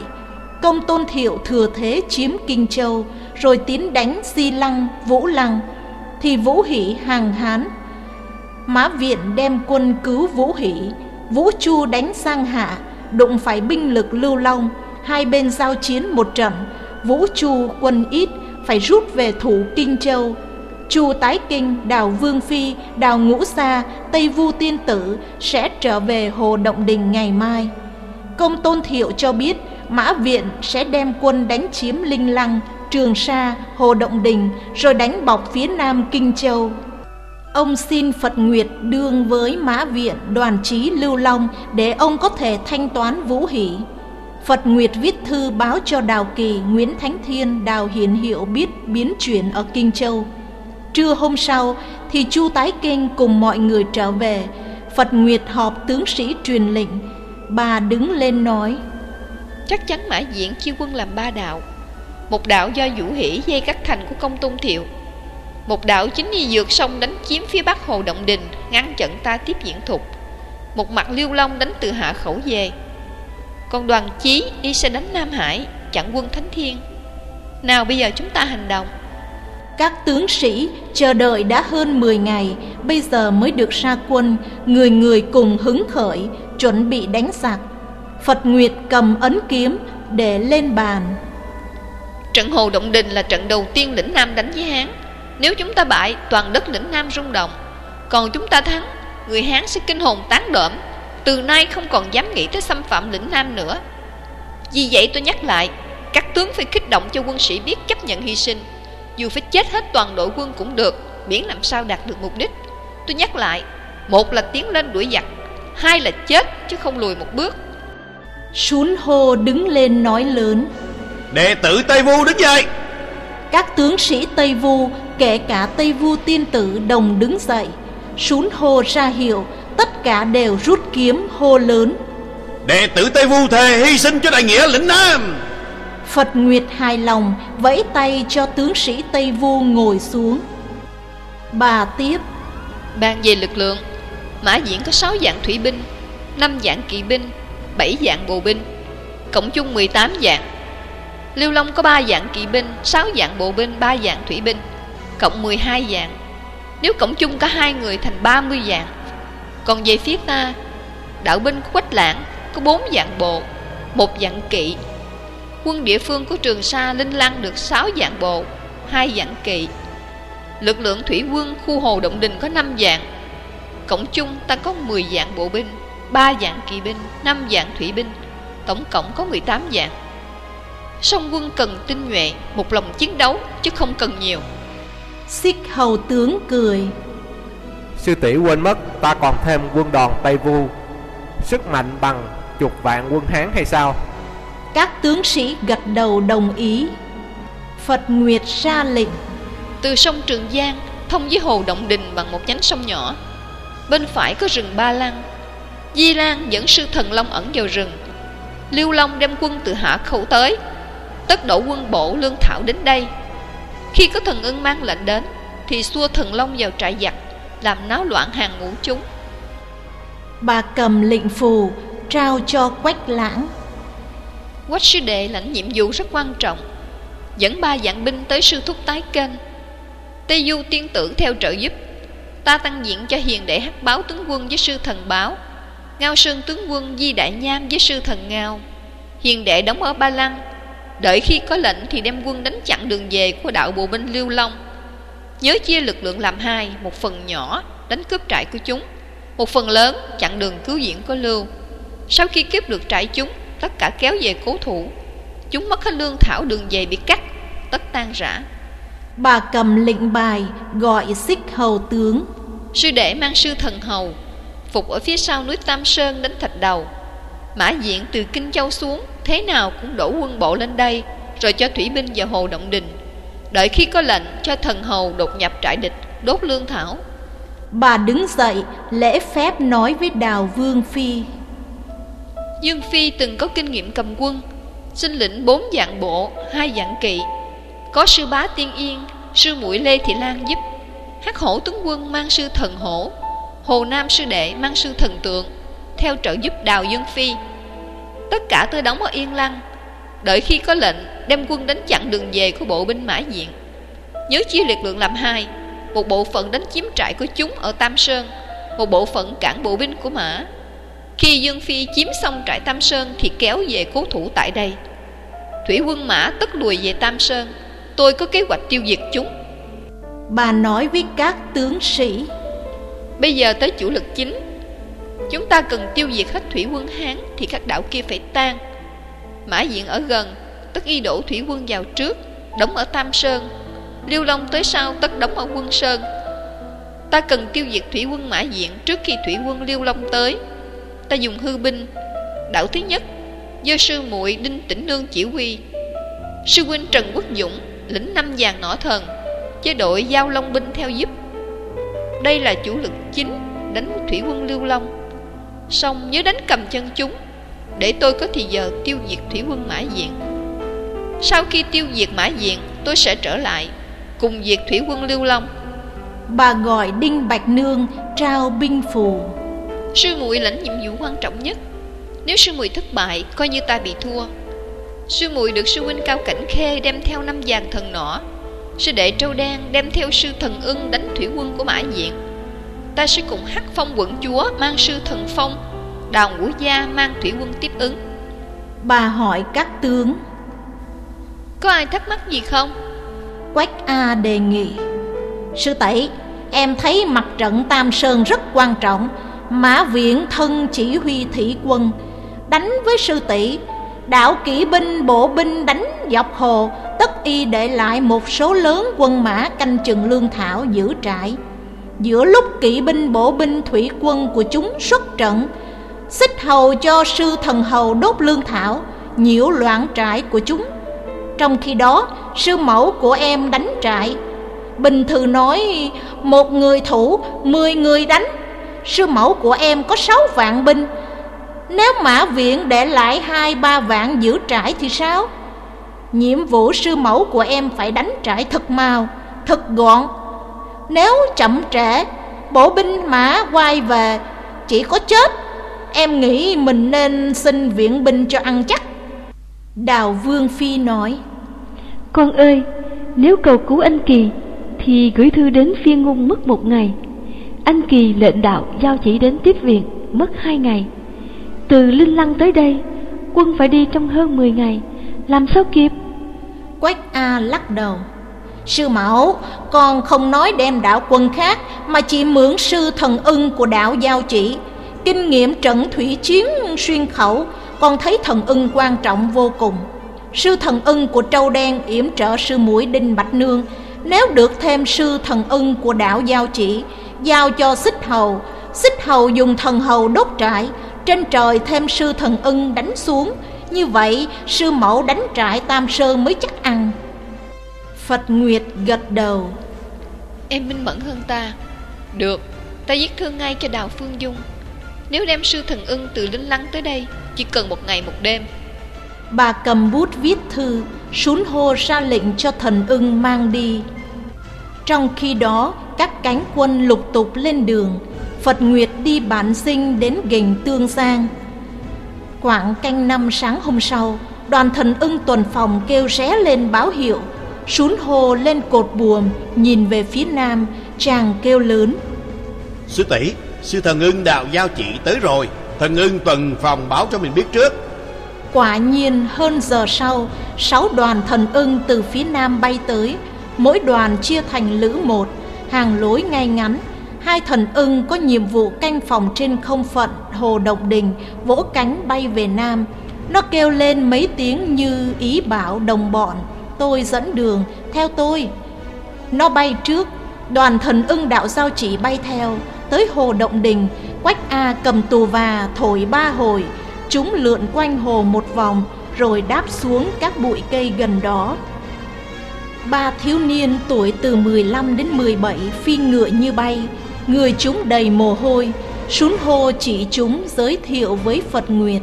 Công tôn thiệu thừa thế chiếm Kinh Châu Rồi tiến đánh Di Lăng, Vũ Lăng. Thì Vũ Hỷ hàng Hán. Mã Viện đem quân cứu Vũ Hỷ. Vũ Chu đánh sang Hạ đụng phải binh lực lưu long, hai bên giao chiến một trận. Vũ chu quân ít phải rút về thủ kinh châu. Chu tái kinh, đào vương phi, đào ngũ sa, tây vu tiên tử sẽ trở về hồ động đình ngày mai. Công tôn thiệu cho biết mã viện sẽ đem quân đánh chiếm linh lăng, trường sa, hồ động đình, rồi đánh bọc phía nam kinh châu. Ông xin Phật Nguyệt đương với Mã Viện đoàn trí Lưu Long để ông có thể thanh toán vũ hỷ. Phật Nguyệt viết thư báo cho Đào Kỳ, Nguyễn Thánh Thiên, Đào Hiền Hiệu biết biến chuyển ở Kinh Châu. Trưa hôm sau thì Chu Tái Kinh cùng mọi người trở về. Phật Nguyệt họp tướng sĩ truyền lệnh. Bà đứng lên nói. Chắc chắn Mã Diện chia quân làm ba đạo. Một đạo do Vũ Hỷ dây các thành của công tôn thiệu một đạo chính đi dược sông đánh chiếm phía bắc hồ Động Đình Ngăn chặn ta tiếp diễn thục. Một mặt Liêu Long đánh từ hạ khẩu về. Còn đoàn chí y sẽ đánh Nam Hải Chặn quân Thánh Thiên. Nào bây giờ chúng ta hành động. Các tướng sĩ chờ đợi đã hơn 10 ngày Bây giờ mới được ra quân Người người cùng hứng khởi Chuẩn bị đánh giặc. Phật Nguyệt cầm ấn kiếm Để lên bàn. Trận Hồ Động Đình là trận đầu tiên lĩnh Nam đánh với Hán Nếu chúng ta bại Toàn đất lĩnh Nam rung động. Còn chúng ta thắng Người Hán sẽ kinh hồn tán đỡm Từ nay không còn dám nghĩ tới xâm phạm lĩnh Nam nữa. Vì vậy tôi nhắc lại Các tướng phải kích động cho quân sĩ biết chấp nhận hy sinh. Dù phải chết hết toàn đội quân cũng được Miễn làm sao đạt được mục đích. Tôi nhắc lại Một là tiến lên đuổi giặc Hai là chết chứ không lùi một bước. Sún hô đứng lên nói lớn Đệ tử Tây Vu đứng dậy. Các tướng sĩ Tây Vu Kể cả Tây Vu tiên tử đồng đứng dậy Sún hô ra hiệu Tất cả đều rút kiếm hô lớn. Đệ tử Tây Vu thề hy sinh cho đại nghĩa lĩnh Nam. Phật Nguyệt hài lòng Vẫy tay cho tướng sĩ Tây Vu ngồi xuống. Bà tiếp Bàn về lực lượng Mã Diễn có 6 dạng thủy binh 5 dạng kỵ binh 7 dạng bộ binh Cộng chung 18 dạng. Lưu Long có 3 dạng kỵ binh 6 dạng bộ binh 3 dạng thủy binh Cộng 12 dạng. Nếu cộng chung cả hai người thành 30 dạng, Còn về phía ta, Đạo binh của Quách Lãng Có 4 dạng bộ, một dạng kỵ. Quân địa phương của Trường Sa Linh Lăng được 6 dạng bộ, hai dạng kỵ. Lực lượng thủy quân khu Hồ Động Đình có 5 dạng Cộng chung ta có 10 dạng bộ binh 3 dạng kỵ binh 5 dạng thủy binh, Tổng cộng có 18 dạng. Song quân cần tinh nhuệ, Một lòng chiến đấu chứ không cần nhiều. Xích hầu tướng cười. Sư tỷ quên mất ta còn thêm quân đoàn Tây Vu. Sức mạnh bằng chục vạn quân Hán hay sao? Các tướng sĩ gật đầu đồng ý. Phật Nguyệt ra lệnh. Từ sông Trường Giang Thông với hồ Động Đình bằng một nhánh sông nhỏ. Bên phải có rừng Ba Lăng Di Lan dẫn sư thần Long ẩn vào rừng. Lưu Long đem quân từ hạ khẩu tới. Tất đổ quân bộ lương thảo đến đây Khi có thần ưng mang lệnh đến Thì xua thần Long vào trại giặc Làm náo loạn hàng ngũ chúng. Bà cầm lệnh phù Trao cho Quách Lãng. Quách sư đệ lãnh nhiệm vụ rất quan trọng Dẫn ba dạng binh tới sư thúc tái kênh. Tây Du tiên tử theo trợ giúp Ta tăng diện cho hiền đệ hắc báo tướng quân với sư thần báo Ngao Sơn tướng quân Di Đại Nham với sư thần Ngao. Hiền đệ đóng ở Ba Lăng Đợi khi có lệnh thì đem quân đánh chặn đường về của đạo bộ binh Lưu Long. Nhớ chia lực lượng làm hai Một phần nhỏ đánh cướp trại của chúng. Một phần lớn chặn đường cứu viện của Lưu. Sau khi cướp được trại chúng Tất cả kéo về cố thủ. Chúng mất hết lương thảo đường về bị cắt Tất tan rã. Bà cầm lệnh bài gọi xích hầu tướng. Sư đệ mang sư thần hầu Phục ở phía sau núi Tam Sơn đánh thạch đầu Mã diện từ Kinh Châu xuống Thế nào cũng đổ quân bộ lên đây Rồi cho thủy binh vào hồ Động Đình. Đợi khi có lệnh cho thần hầu đột nhập trại địch Đốt lương thảo. Bà đứng dậy lễ phép nói với Đào Vương Phi. Dương Phi từng có kinh nghiệm cầm quân Xin lĩnh bốn dạng bộ hai dạng kỵ. Có sư bá tiên yên Sư muội Lê Thị Lan giúp. Hắc hổ tướng quân mang sư thần hổ Hồ Nam sư đệ mang sư thần tượng Theo trợ giúp Đào Dương Phi. Tất cả tôi đóng ở Yên Lăng Đợi khi có lệnh Đem quân đánh chặn đường về của bộ binh mã diện. Nhớ chia liệt lượng làm hai Một bộ phận đánh chiếm trại của chúng ở Tam Sơn Một bộ phận cản bộ binh của mã. Khi Dương Phi chiếm xong trại Tam Sơn Thì kéo về cố thủ tại đây. Thủy quân mã tất lùi về Tam Sơn Tôi có kế hoạch tiêu diệt chúng. Bà nói với các tướng sĩ. Bây giờ tới chủ lực chính Chúng ta cần tiêu diệt hết thủy quân Hán Thì các đảo kia phải tan. Mã diện ở gần, Tất y đổ thủy quân vào trước, Đóng ở Tam Sơn. Liêu Long tới sau, tất đóng ở quân Sơn. Ta cần tiêu diệt thủy quân Mã diện Trước khi thủy quân Liêu Long tới. Ta dùng hư binh. Đảo thứ nhất, Do sư muội Đinh Tĩnh Nương chỉ huy. Sư huynh Trần Quốc Dũng, Lĩnh năm vàng nỏ thần, Chế đội giao long binh theo giúp. Đây là chủ lực chính Đánh thủy quân Lưu Long. Xong nhớ đánh cầm chân chúng Để tôi có thì giờ tiêu diệt thủy quân Mã Diện. Sau khi tiêu diệt Mã Diện Tôi sẽ trở lại Cùng diệt thủy quân Lưu Long. Bà gọi Đinh Bạch Nương trao binh phù. Sư muội lãnh nhiệm vụ quan trọng nhất. Nếu sư muội thất bại Coi như ta bị thua. Sư muội được sư huynh Cao Cảnh Khê đem theo năm vàng thần nỏ. Sư đệ Trâu Đan đem theo sư thần ưng đánh thủy quân của Mã Diện Ta sẽ cùng hắc phong quận chúa mang sư thần phong Đào ngũ gia mang thủy quân tiếp ứng. Bà hỏi các tướng Có ai thắc mắc gì không? Quách A đề nghị Sư tẩy Em thấy mặt trận Tam Sơn rất quan trọng Mã Viện thân chỉ huy thủy quân. Đánh với sư tỷ Đạo kỵ binh bộ binh đánh dọc hồ Tất y để lại một số lớn quân mã canh chừng lương thảo giữ trại Giữa lúc kỵ binh bộ binh thủy quân của chúng xuất trận Xích hầu cho sư thần hầu đốt lương thảo Nhiễu loạn trại của chúng. Trong khi đó sư mẫu của em đánh trại. Bình thường nói một người thủ, mười người đánh. Sư mẫu của em có sáu vạn binh. Nếu mã viện để lại hai ba vạn giữ trại thì sao? Nhiệm vụ sư mẫu của em phải đánh trại thật mau, thật gọn nếu chậm trễ, bộ binh mã quay về Chỉ có chết. Em nghĩ mình nên xin viện binh cho ăn chắc. Đào Vương Phi nói. Con ơi, nếu cầu cứu anh Kỳ Thì gửi thư đến phiên ngung mất một ngày. Anh Kỳ lệnh đạo giao chỉ đến tiếp viện Mất hai ngày. Từ Linh Lăng tới đây Quân phải đi trong hơn 10 ngày. Làm sao kịp? Quách A lắc đầu. Sư mẫu, con không nói đem đạo quân khác, Mà chỉ mượn sư thần ưng của đạo giao chỉ. Kinh nghiệm trận thủy chiến xuyên khẩu, Con thấy thần ưng quan trọng vô cùng. Sư thần ưng của Trâu Đen yểm trợ sư mũi Đinh Bạch Nương. Nếu được thêm sư thần ưng của đạo Giao Chỉ, Giao cho xích hầu. Xích hầu dùng thần hầu đốt trại, Trên trời thêm sư thần ưng đánh xuống. Như vậy, sư mẫu đánh trại Tam Sơn mới chắc ăn. Phật Nguyệt gật đầu. Em minh mẫn hơn ta. Được, ta viết thư ngay cho Đào Phương Dung. Nếu đem sư thần ưng từ Linh Lăng tới đây Chỉ cần một ngày một đêm. Bà cầm bút viết thư Sún hô ra lệnh cho thần ưng mang đi. Trong khi đó Các cánh quân lục tục lên đường. Phật Nguyệt đi bản sinh đến gành Tương Giang. Quảng canh năm sáng hôm sau Đoàn thần ưng tuần phòng kêu ré lên báo hiệu Sún hô lên cột buồm Nhìn về phía nam Chàng kêu lớn. Sư tỷ Sư thần ưng đạo giao chỉ tới rồi. Thần ưng tuần phòng báo cho mình biết trước. Quả nhiên hơn giờ sau Sáu đoàn thần ưng từ phía nam bay tới. Mỗi đoàn chia thành lữ một Hàng lối ngay ngắn. Hai thần ưng có nhiệm vụ canh phòng trên không phận Hồ Động Đình Vỗ cánh bay về Nam. Nó kêu lên mấy tiếng như ý bảo đồng bọn Tôi dẫn đường, theo tôi. Nó bay trước Đoàn thần ưng đạo giao chỉ bay theo Tới Hồ Động Đình Quách A cầm tù và thổi ba hồi. Chúng lượn quanh hồ một vòng Rồi đáp xuống các bụi cây gần đó. Ba thiếu niên tuổi từ 15 đến 17 phi ngựa như bay Người chúng đầy mồ hôi Sún hô chỉ chúng giới thiệu với Phật Nguyệt.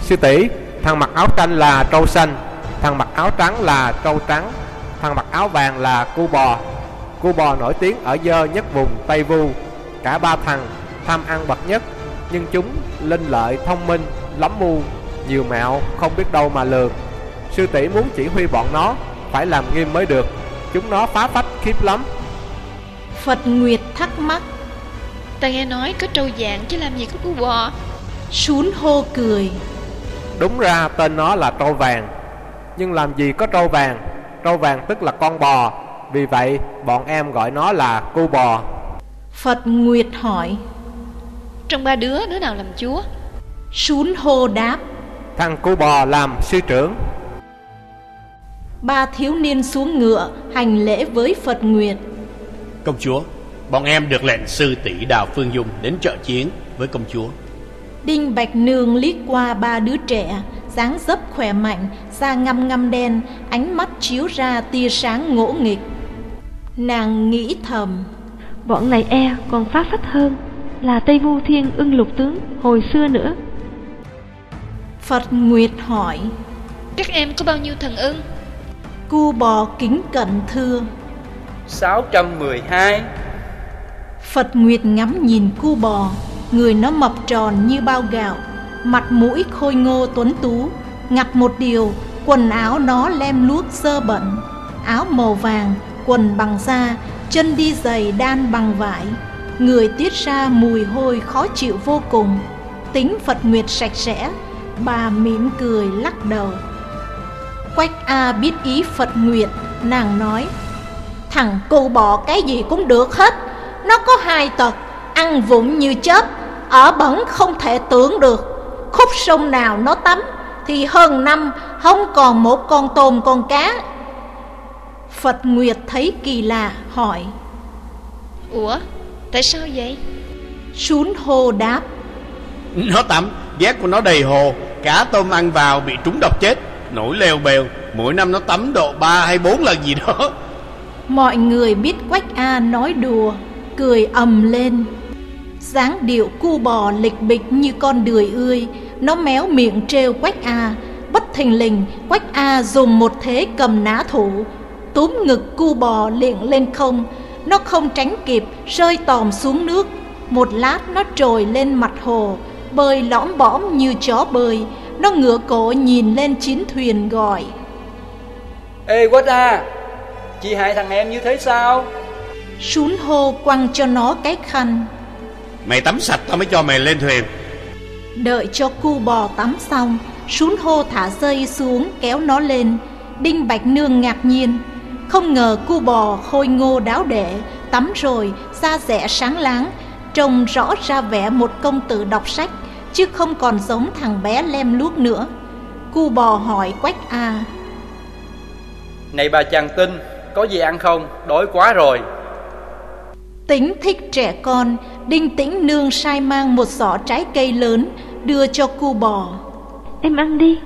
Sư tỷ Thằng mặc áo xanh là trâu xanh. Thằng mặc áo trắng là trâu trắng Thằng mặc áo vàng là cu bò. Cu bò nổi tiếng ở dơ nhất vùng Tây Vu. Cả ba thằng tham ăn bậc nhất Nhưng chúng linh lợi thông minh lắm mưu Nhiều mẹo không biết đâu mà lường. Sư tỷ muốn chỉ huy bọn nó Phải làm nghiêm mới được. Chúng nó phá phách khiếp lắm. Phật Nguyệt thắc mắc Ta nghe nói có trâu vàng chứ làm gì có cu bò? Sún hô cười Đúng ra tên nó là trâu vàng Nhưng làm gì có trâu vàng? Trâu vàng tức là con bò. Vì vậy bọn em gọi nó là cu bò. Phật Nguyệt hỏi Trong ba đứa đứa nào làm chúa? Sún hô đáp Thằng cu bò làm sư trưởng. Ba thiếu niên xuống ngựa hành lễ với Phật Nguyệt. Công chúa Bọn em được lệnh sư tỷ Đào Phương Dung Đến trợ chiến với công chúa. Đinh Bạch Nương liếc qua ba đứa trẻ dáng dấp khỏe mạnh da ngăm ngăm đen ánh mắt chiếu ra tia sáng ngỗ nghịch. Nàng nghĩ thầm Bọn này e còn phá phách hơn Là Tây Vu Thiên ưng lục tướng hồi xưa nữa. Phật Nguyệt hỏi Các em có bao nhiêu thần ưng? Cu bò kính cẩn thưa 612 Phật Nguyệt ngắm nhìn cu bò Người nó mập tròn như bao gạo Mặt mũi khôi ngô tuấn tú, Ngặt một điều, Quần áo nó lem luốc sơ bẩn, Áo màu vàng, Quần bằng da, Chân đi giày đan bằng vải. Người tiết ra mùi hôi khó chịu vô cùng. Tính Phật Nguyệt sạch sẽ, Bà mỉm cười lắc đầu. Quách A biết ý Phật Nguyệt, Nàng nói, Thằng cô bỏ cái gì cũng được hết, Nó có hai tật, Ăn vụng như chớp, Ở bẩn không thể tưởng được. Khúc sông nào nó tắm Thì hơn năm không còn một con tôm con cá. Phật Nguyệt thấy kỳ lạ hỏi Ủa tại sao vậy? Sún hô đáp Nó tắm Giác của nó đầy hồ Cá tôm ăn vào bị trúng độc chết. Nổi leo bèo Mỗi năm nó tắm độ 3 hay 4 lần gì đó. Mọi người biết Quách A nói đùa Cười ầm lên dáng điệu cu bò lịch bịch như con đười ươi. Nó méo miệng trêu Quách A. Bất thình lình Quách A dùng một thế cầm ná thủ. Túm ngực cu bò liệng lên không. Nó không tránh kịp Rơi tòm xuống nước. Một lát nó trồi lên mặt hồ Bơi lõm bõm như chó bơi. Nó ngửa cổ nhìn lên chiến thuyền gọi. Ê Quách A Chị hại thằng em như thế sao? Sún hô quăng cho nó cái khăn Mày tắm sạch tao mới cho mày lên thuyền. Đợi cho cu bò tắm xong Sún hô thả dây xuống kéo nó lên. Đinh Bạch Nương ngạc nhiên. Không ngờ cu bò khôi ngô đáo đệ Tắm rồi da rẻ sáng láng Trông rõ ra vẻ một công tử đọc sách Chứ không còn giống thằng bé lem luốc nữa. Cu bò hỏi Quách A. Này bà chàng tinh Có gì ăn không? Đói quá rồi. Tính thích trẻ con Đinh tĩnh nương sai mang một giỏ trái cây lớn Đưa cho cu bò. Em ăn đi.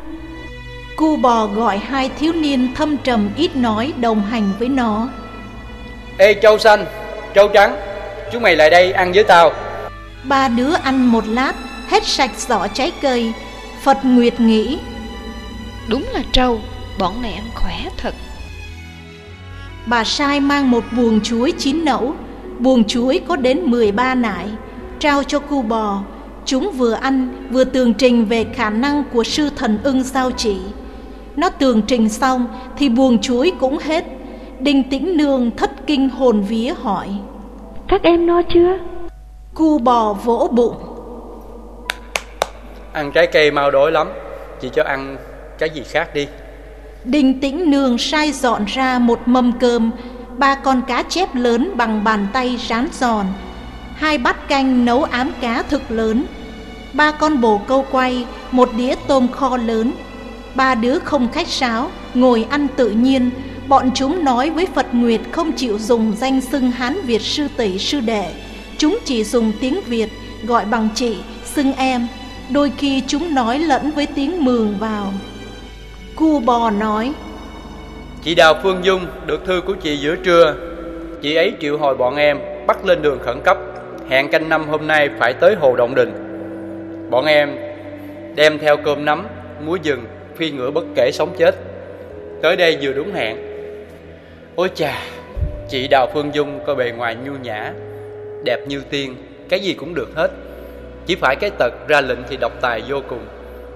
Cu bò gọi hai thiếu niên thâm trầm ít nói đồng hành với nó. Ê trâu xanh Trâu trắng Chúng mày lại đây ăn với tao. Ba đứa ăn một lát Hết sạch giỏ trái cây. Phật Nguyệt nghĩ Đúng là trâu Bọn này ăn khỏe thật. Bà sai mang một buồng chuối chín nẫu Buồng chuối có đến 13 nải. Trao cho cu bò. Chúng vừa ăn vừa tường trình về khả năng của sư thần ưng sao chỉ. Nó tường trình xong thì buồng chuối cũng hết. Đinh tĩnh nương thất kinh hồn vía hỏi. Các em no chưa? Cu bò vỗ bụng. Ăn trái cây mau đói lắm. Chị cho ăn cái gì khác đi. Đinh tĩnh nương sai dọn ra một mâm cơm Ba con cá chép lớn bằng bàn tay rán giòn. Hai bát canh nấu ám cá thực lớn. Ba con bồ câu quay Một đĩa tôm kho lớn. Ba đứa không khách sáo Ngồi ăn tự nhiên. Bọn chúng nói với Phật Nguyệt không chịu dùng danh xưng Hán Việt sư tỷ sư đệ. Chúng chỉ dùng tiếng Việt Gọi bằng chị, xưng em. Đôi khi chúng nói lẫn với tiếng mường vào. Cu bò nói Chị Đào Phương Dung được thư của chị giữa trưa. Chị ấy triệu hồi bọn em bắt lên đường khẩn cấp. Hẹn canh năm hôm nay phải tới Hồ Động Đình. Bọn em đem theo cơm nắm, muối rừng, phi ngựa bất kể sống chết. Tới đây vừa đúng hẹn. Ôi chà, chị Đào Phương Dung có bề ngoài nhu nhã Đẹp như tiên, cái gì cũng được hết. Chỉ phải cái tật ra lệnh thì độc tài vô cùng.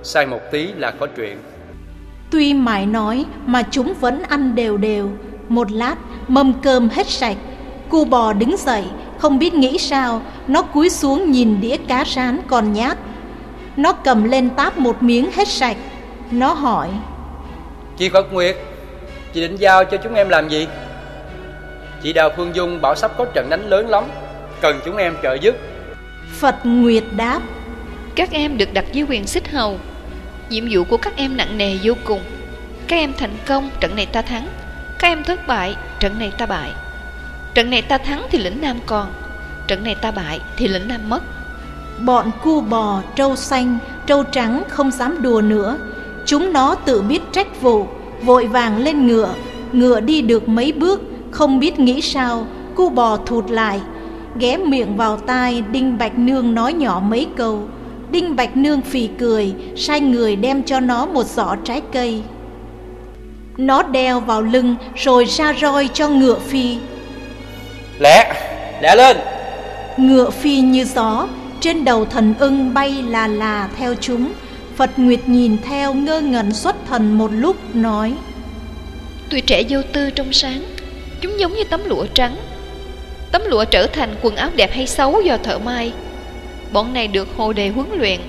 Sai một tí là có chuyện. Tuy mãi nói mà chúng vẫn ăn đều đều. Một lát mâm cơm hết sạch. Cu bò đứng dậy Không biết nghĩ sao Nó cúi xuống nhìn đĩa cá rán còn nhát Nó cầm lên táp một miếng hết sạch. Nó hỏi Chị Phật Nguyệt Chị định giao cho chúng em làm gì? Chị Đào Phương Dung bảo sắp có trận đánh lớn lắm Cần chúng em trợ giúp. Phật Nguyệt đáp Các em được đặt dưới quyền xích hầu Nhiệm vụ của các em nặng nề vô cùng. Các em thành công, trận này ta thắng. Các em thất bại, trận này ta bại. Trận này ta thắng thì lĩnh Nam còn. Trận này ta bại thì lĩnh Nam mất. Bọn cu bò, trâu xanh, trâu trắng không dám đùa nữa. Chúng nó tự biết trách vụ Vội vàng lên ngựa. Ngựa đi được mấy bước Không biết nghĩ sao Cu bò thụt lại Ghé miệng vào tai Đinh Bạch Nương nói nhỏ mấy câu. Đinh Bạch Nương phì cười Sai người đem cho nó một giỏ trái cây. Nó đeo vào lưng Rồi ra roi cho ngựa phi Lẹ, lẹ lên. Ngựa phi như gió trên đầu thần ưng bay là là theo chúng. Phật Nguyệt nhìn theo ngơ ngẩn xuất thần một lúc nói Tuổi trẻ vô tư trong sáng Chúng giống như tấm lụa trắng. Tấm lụa trở thành quần áo đẹp hay xấu do thợ may Bọn này được hồ đề huấn luyện,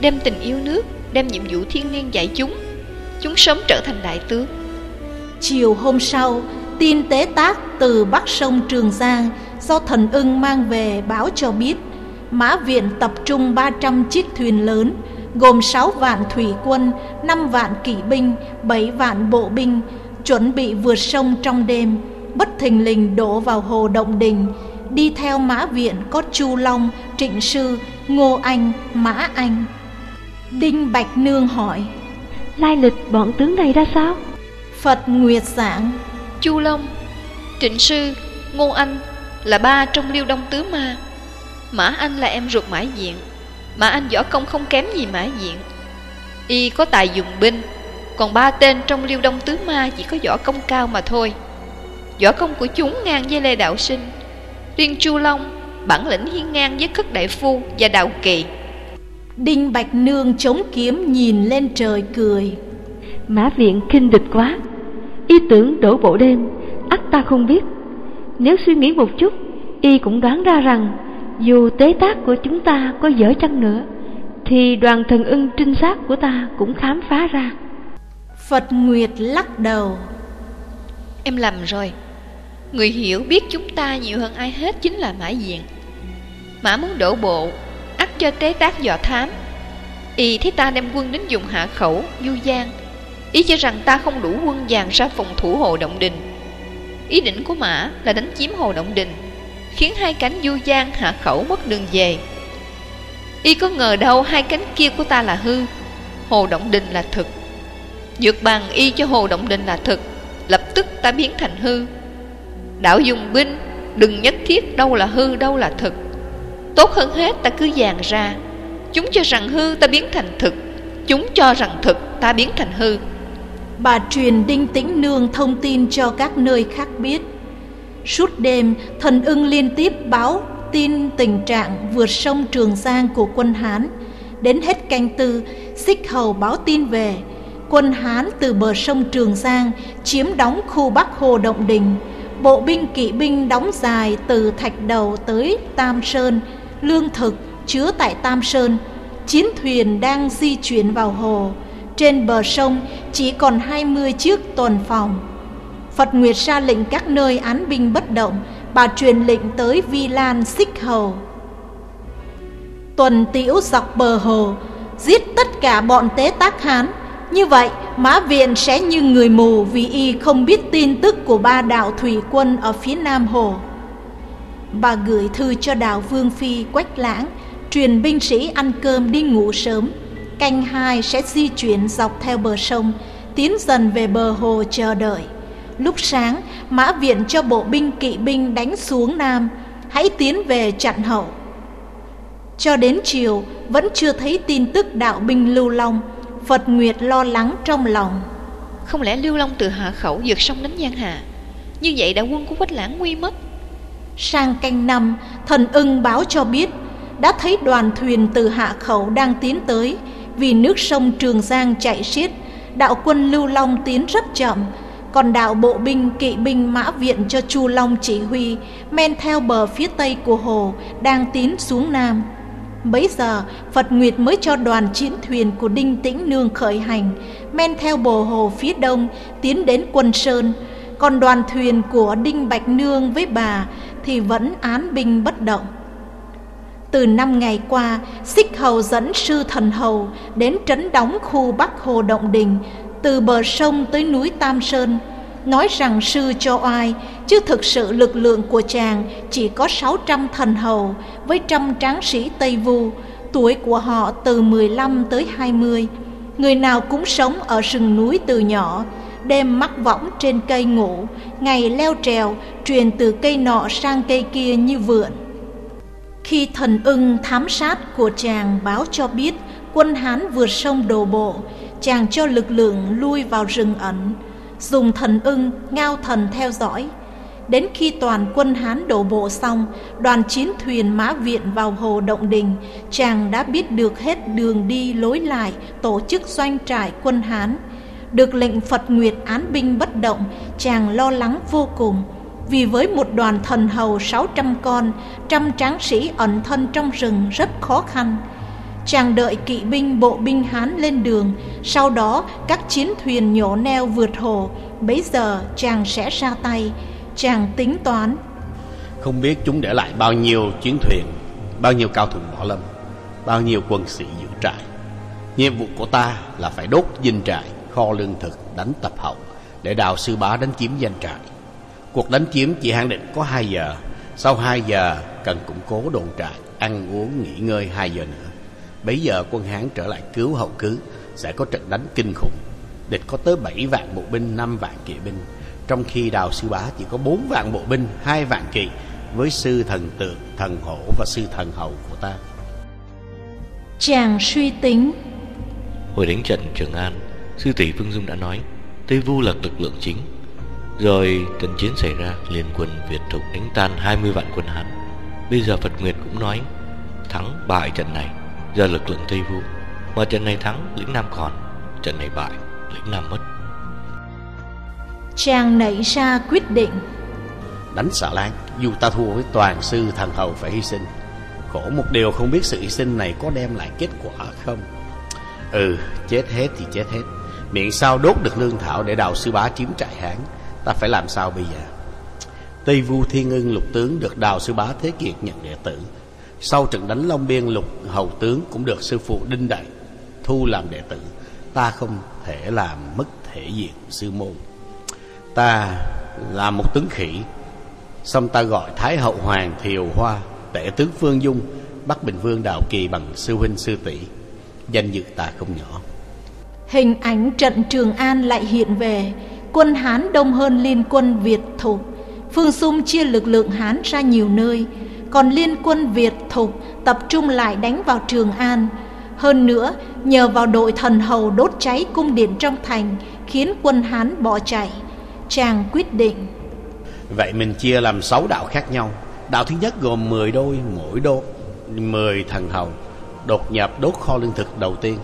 Đem tình yêu nước, Đem nhiệm vụ thiên niên dạy chúng. Chúng sớm trở thành đại tướng. Chiều hôm sau, Tin tế tác từ bắc sông Trường Giang Do thần ưng mang về báo cho biết, Mã viện tập trung 300 chiếc thuyền lớn, Gồm 6 vạn thủy quân 5 vạn kỵ binh 7 vạn bộ binh, Chuẩn bị vượt sông trong đêm, Bất thình lình đổ vào hồ Động Đình. Đi theo mã viện có Chu Long, Trịnh Sư, Ngô Anh, Mã Anh. Đinh Bạch Nương hỏi Lai lịch bọn tướng này ra sao? Phật Nguyệt giảng Chu Long, Trịnh Sư, Ngô Anh là ba trong liêu đông tứ ma. Mã Anh là em ruột Mã Diện. Mã Anh võ công không kém gì Mã Diện. Y có tài dùng binh Còn ba tên trong liêu đông tứ ma chỉ có võ công cao mà thôi. Võ công của chúng ngang với Lê Đạo Sinh Riêng Chu Long Bản lĩnh hiên ngang với Khất Đại Phu và Đạo Kỳ Đinh Bạch Nương chống kiếm nhìn lên trời cười. Mã viện kinh địch quá. Y tưởng đổ bộ đêm ắt ta không biết. Nếu suy nghĩ một chút Y cũng đoán ra rằng Dù tế tác của chúng ta có dở chăng nữa Thì đoàn thần ưng trinh sát của ta cũng khám phá ra. Phật Nguyệt lắc đầu. Em lầm rồi Người hiểu biết chúng ta nhiều hơn ai hết chính là Mã Diện. Mã muốn đổ bộ ắt cho tế tác dò thám. Y thấy ta đem quân đến dùng hạ khẩu, du giang. Ý cho rằng ta không đủ quân dàn ra phòng thủ hồ Động Đình. Ý định của Mã là đánh chiếm hồ Động Đình Khiến hai cánh du giang hạ khẩu mất đường về. Y có ngờ đâu hai cánh kia của ta là hư Hồ Động Đình là thực. Dược bằng y cho Hồ Động Đình là thực Lập tức ta biến thành hư. Đạo dùng binh Đừng nhất thiết đâu là hư đâu là thực. Tốt hơn hết ta cứ dàn ra. Chúng cho rằng hư ta biến thành thực. Chúng cho rằng thực ta biến thành hư. Bà truyền đinh tĩnh nương thông tin cho các nơi khác biết. Suốt đêm thần ưng liên tiếp báo tin tình trạng vượt sông Trường Giang của quân Hán. Đến hết canh tư, xích hầu báo tin về Quân Hán từ bờ sông Trường Giang chiếm đóng khu Bắc Hồ Động Đình. Bộ binh kỵ binh đóng dài từ Thạch Đầu tới Tam Sơn lương thực chứa tại Tam Sơn, chiến thuyền đang di chuyển vào hồ. Trên bờ sông chỉ còn 20 chiếc tuần phòng. Phật Nguyệt ra lệnh các nơi án binh bất động, bà truyền lệnh tới Vi Lan Xích Hầu. Tuần tiễu dọc bờ hồ, giết tất cả bọn tế tác Hán. Như vậy, Mã Viện sẽ như người mù vì y không biết tin tức của ba đạo thủy quân ở phía nam hồ. Bà gửi thư cho đạo Vương Phi Quách Lãng Truyền binh sĩ ăn cơm đi ngủ sớm. Canh hai sẽ di chuyển dọc theo bờ sông Tiến dần về bờ hồ chờ đợi. Lúc sáng Mã viện cho bộ binh kỵ binh đánh xuống Nam. Hãy tiến về chặn hậu. Cho đến chiều Vẫn chưa thấy tin tức đạo binh Lưu Long. Phật Nguyệt lo lắng trong lòng. Không lẽ Lưu Long từ hạ khẩu vượt sông đánh Giang Hà? Như vậy đạo quân của Quách Lãng nguy mất. Sang canh năm, thần ưng báo cho biết đã thấy đoàn thuyền từ hạ khẩu đang tiến tới. Vì nước sông Trường Giang chạy xiết, đạo quân Lưu Long tiến rất chậm, còn đạo bộ binh kỵ binh mã viện cho Chu Long chỉ huy men theo bờ phía tây của hồ đang tiến xuống nam. Bấy giờ, Phật Nguyệt mới cho đoàn chiến thuyền của Đinh Tĩnh Nương khởi hành, men theo bờ hồ phía đông tiến đến Quân Sơn, còn đoàn thuyền của Đinh Bạch Nương với bà thì vẫn án binh bất động. Từ năm ngày qua, Xích Hầu dẫn sư thần hầu đến trấn đóng khu Bắc Hồ Động Đình, từ bờ sông tới núi Tam Sơn, nói rằng sư cho ai chứ thực sự lực lượng của chàng chỉ có 600 thần hầu với trăm tráng sĩ Tây Vu, tuổi của họ từ 15 tới 20. Người nào cũng sống ở rừng núi từ nhỏ, đêm mắc võng trên cây ngủ, ngày leo trèo, truyền từ cây nọ sang cây kia như vượn. Khi thần ưng thám sát của chàng báo cho biết quân Hán vượt sông đổ bộ, chàng cho lực lượng lui vào rừng ẩn, dùng thần ưng, ngao thần theo dõi. Đến khi toàn quân Hán đổ bộ xong, đoàn chiến thuyền mã viện vào hồ Động Đình, chàng đã biết được hết đường đi lối lại tổ chức doanh trại quân Hán. Được lệnh Phật Nguyệt án binh bất động, chàng lo lắng vô cùng. Vì với một đoàn thần hầu 600 con, trăm tráng sĩ ẩn thân trong rừng rất khó khăn. Chàng đợi kỵ binh bộ binh Hán lên đường, sau đó các chiến thuyền nhổ neo vượt hồ, bấy giờ chàng sẽ ra tay. Chàng tính toán. Không biết chúng để lại bao nhiêu chiến thuyền Bao nhiêu cao thủ võ lâm Bao nhiêu quân sĩ giữ trại. Nhiệm vụ của ta là phải đốt dinh trại Kho lương thực đánh tập hậu Để đào sư bá đánh chiếm danh trại. Cuộc đánh chiếm chỉ hạn định có 2 giờ. Sau 2 giờ cần củng cố đồn trại Ăn uống nghỉ ngơi 2 giờ nữa. Bấy giờ quân Hán trở lại cứu hậu cứ Sẽ có trận đánh kinh khủng. Địch có tới 7 vạn bộ binh 5 vạn kỵ binh. Trong khi đào sư bá chỉ có bốn vạn bộ binh hai vạn kỵ với sư thần tượng thần hổ và sư thần hầu của ta. Chàng suy tính. Hồi đánh trận trường an sư tỷ phương dung đã nói tây vu là lực lượng chính. Rồi trận chiến xảy ra liên quân việt thục đánh tan 20 vạn quân hán. Bây giờ phật nguyệt cũng nói thắng bại trận này do lực lượng tây vu mà trận này thắng lĩnh nam còn trận này bại lĩnh nam mất. Chàng nảy ra quyết định. Đánh xạ lan Dù ta thua với toàn sư thần hầu phải hy sinh Khổ một điều không biết sự hy sinh này Có đem lại kết quả không? Ừ chết hết thì chết hết. Miệng sao đốt được lương thảo Để đào sư bá chiếm trại Hán? Ta phải làm sao bây giờ? Tây Vu Thiên Ưng lục tướng Được đào sư bá Thế Kiệt nhận đệ tử sau trận đánh Long Biên lục, hầu tướng Cũng được sư phụ Đinh Đại Thu làm đệ tử. Ta không thể làm mất thể diện sư môn. Ta là một tướng khỉ. Xong ta gọi Thái Hậu Hoàng Thiều Hoa, Tể tướng Phương Dung, Bắc Bình Vương Đào Kỳ bằng sư huynh sư tỷ. Danh dự ta không nhỏ. Hình ảnh trận Trường An lại hiện về. Quân Hán đông hơn liên quân Việt Thục Phương Xung chia lực lượng Hán ra nhiều nơi. Còn liên quân Việt Thục tập trung lại đánh vào Trường An. Hơn nữa, nhờ vào đội thần hầu đốt cháy cung điện trong thành, Khiến quân Hán bỏ chạy. Chàng quyết định. Vậy mình chia làm 6 đạo khác nhau. Đạo thứ nhất gồm 10 đôi, mỗi đô 10 thần hầu, Đột nhập đốt kho lương thực đầu tiên.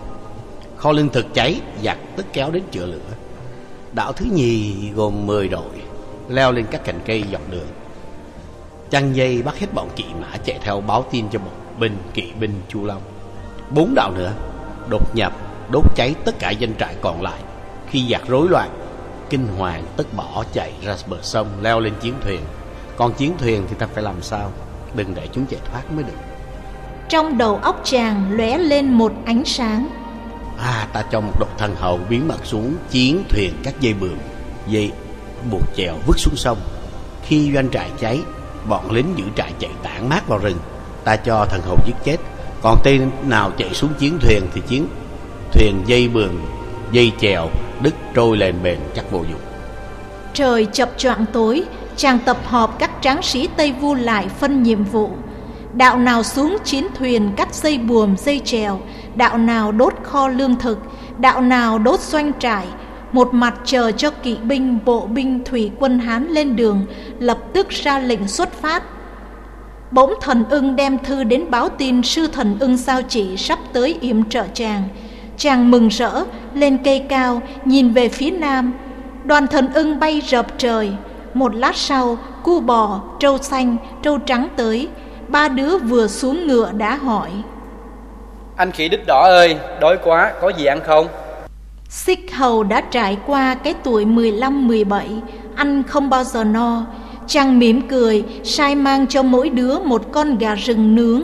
Kho lương thực cháy, Giặc tức kéo đến chữa lửa. Đạo thứ nhì gồm 10 đội, Leo lên các cành cây dọc đường. Chăn dây bắt hết bọn kỵ mã Chạy theo báo tin cho bộ binh kỵ binh Chu Long. Bốn đạo nữa Đột nhập đốt cháy tất cả danh trại còn lại. Khi giặc rối loạn Kinh hoàng tức bỏ chạy ra bờ sông leo lên chiến thuyền. Còn chiến thuyền thì ta phải làm sao? Đừng để chúng chạy thoát mới được. Trong đầu óc chàng lóe lên một ánh sáng. À ta cho một độc thần hầu biến mặt xuống chiến thuyền các dây bườm Dây buộc chèo vứt xuống sông. Khi doanh trại cháy Bọn lính giữ trại chạy tản mát vào rừng. Ta cho thần hầu giết chết. Còn tên nào chạy xuống chiến thuyền thì chiến Thuyền dây bường, Dây chèo, đứt trôi lên bền chắc vô dụng. Trời chập choạng tối, Chàng tập họp các tráng sĩ Tây Vu lại phân nhiệm vụ. Đạo nào xuống chiến thuyền cắt dây buồm, dây chèo, Đạo nào đốt kho lương thực, Đạo nào đốt doanh trại một mặt chờ cho kỵ binh, bộ binh, thủy quân Hán lên đường Lập tức ra lệnh xuất phát. Bỗng thần ưng đem thư đến báo tin Sư thần ưng sao chỉ sắp tới yểm trợ chàng. Chàng mừng rỡ lên cây cao nhìn về phía nam. Đoàn thần ưng bay rợp trời. Một lát sau cu bò, trâu xanh, trâu trắng tới. Ba đứa vừa xuống ngựa đã hỏi. Anh khỉ đích đỏ ơi, đói quá, có gì ăn không? Xích hầu đã trải qua cái tuổi 15-17 Ăn không bao giờ no. Chàng mỉm cười Sai mang cho mỗi đứa một con gà rừng nướng.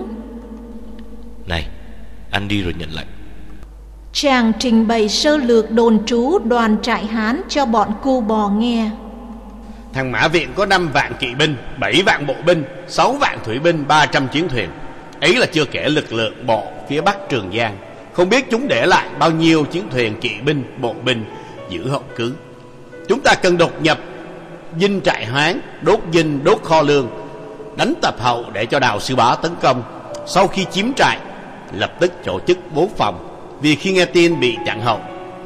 Này, ăn đi rồi nhận lệnh Chàng trình bày sơ lược đồn trú đoàn trại Hán cho bọn cu bò nghe. Thằng Mã Viện có 5 vạn kỵ binh 7 vạn bộ binh 6 vạn thủy binh 300 chiến thuyền. Ấy là chưa kể lực lượng bộ phía bắc Trường Giang Không biết chúng để lại bao nhiêu chiến thuyền kỵ binh bộ binh giữ hậu cứ. Chúng ta cần đột nhập Dinh trại Hán Đốt dinh đốt kho lương Đánh tập hậu để cho đào sư bá tấn công. Sau khi chiếm trại Lập tức tổ chức bố phòng vì khi nghe tin bị chặn hậu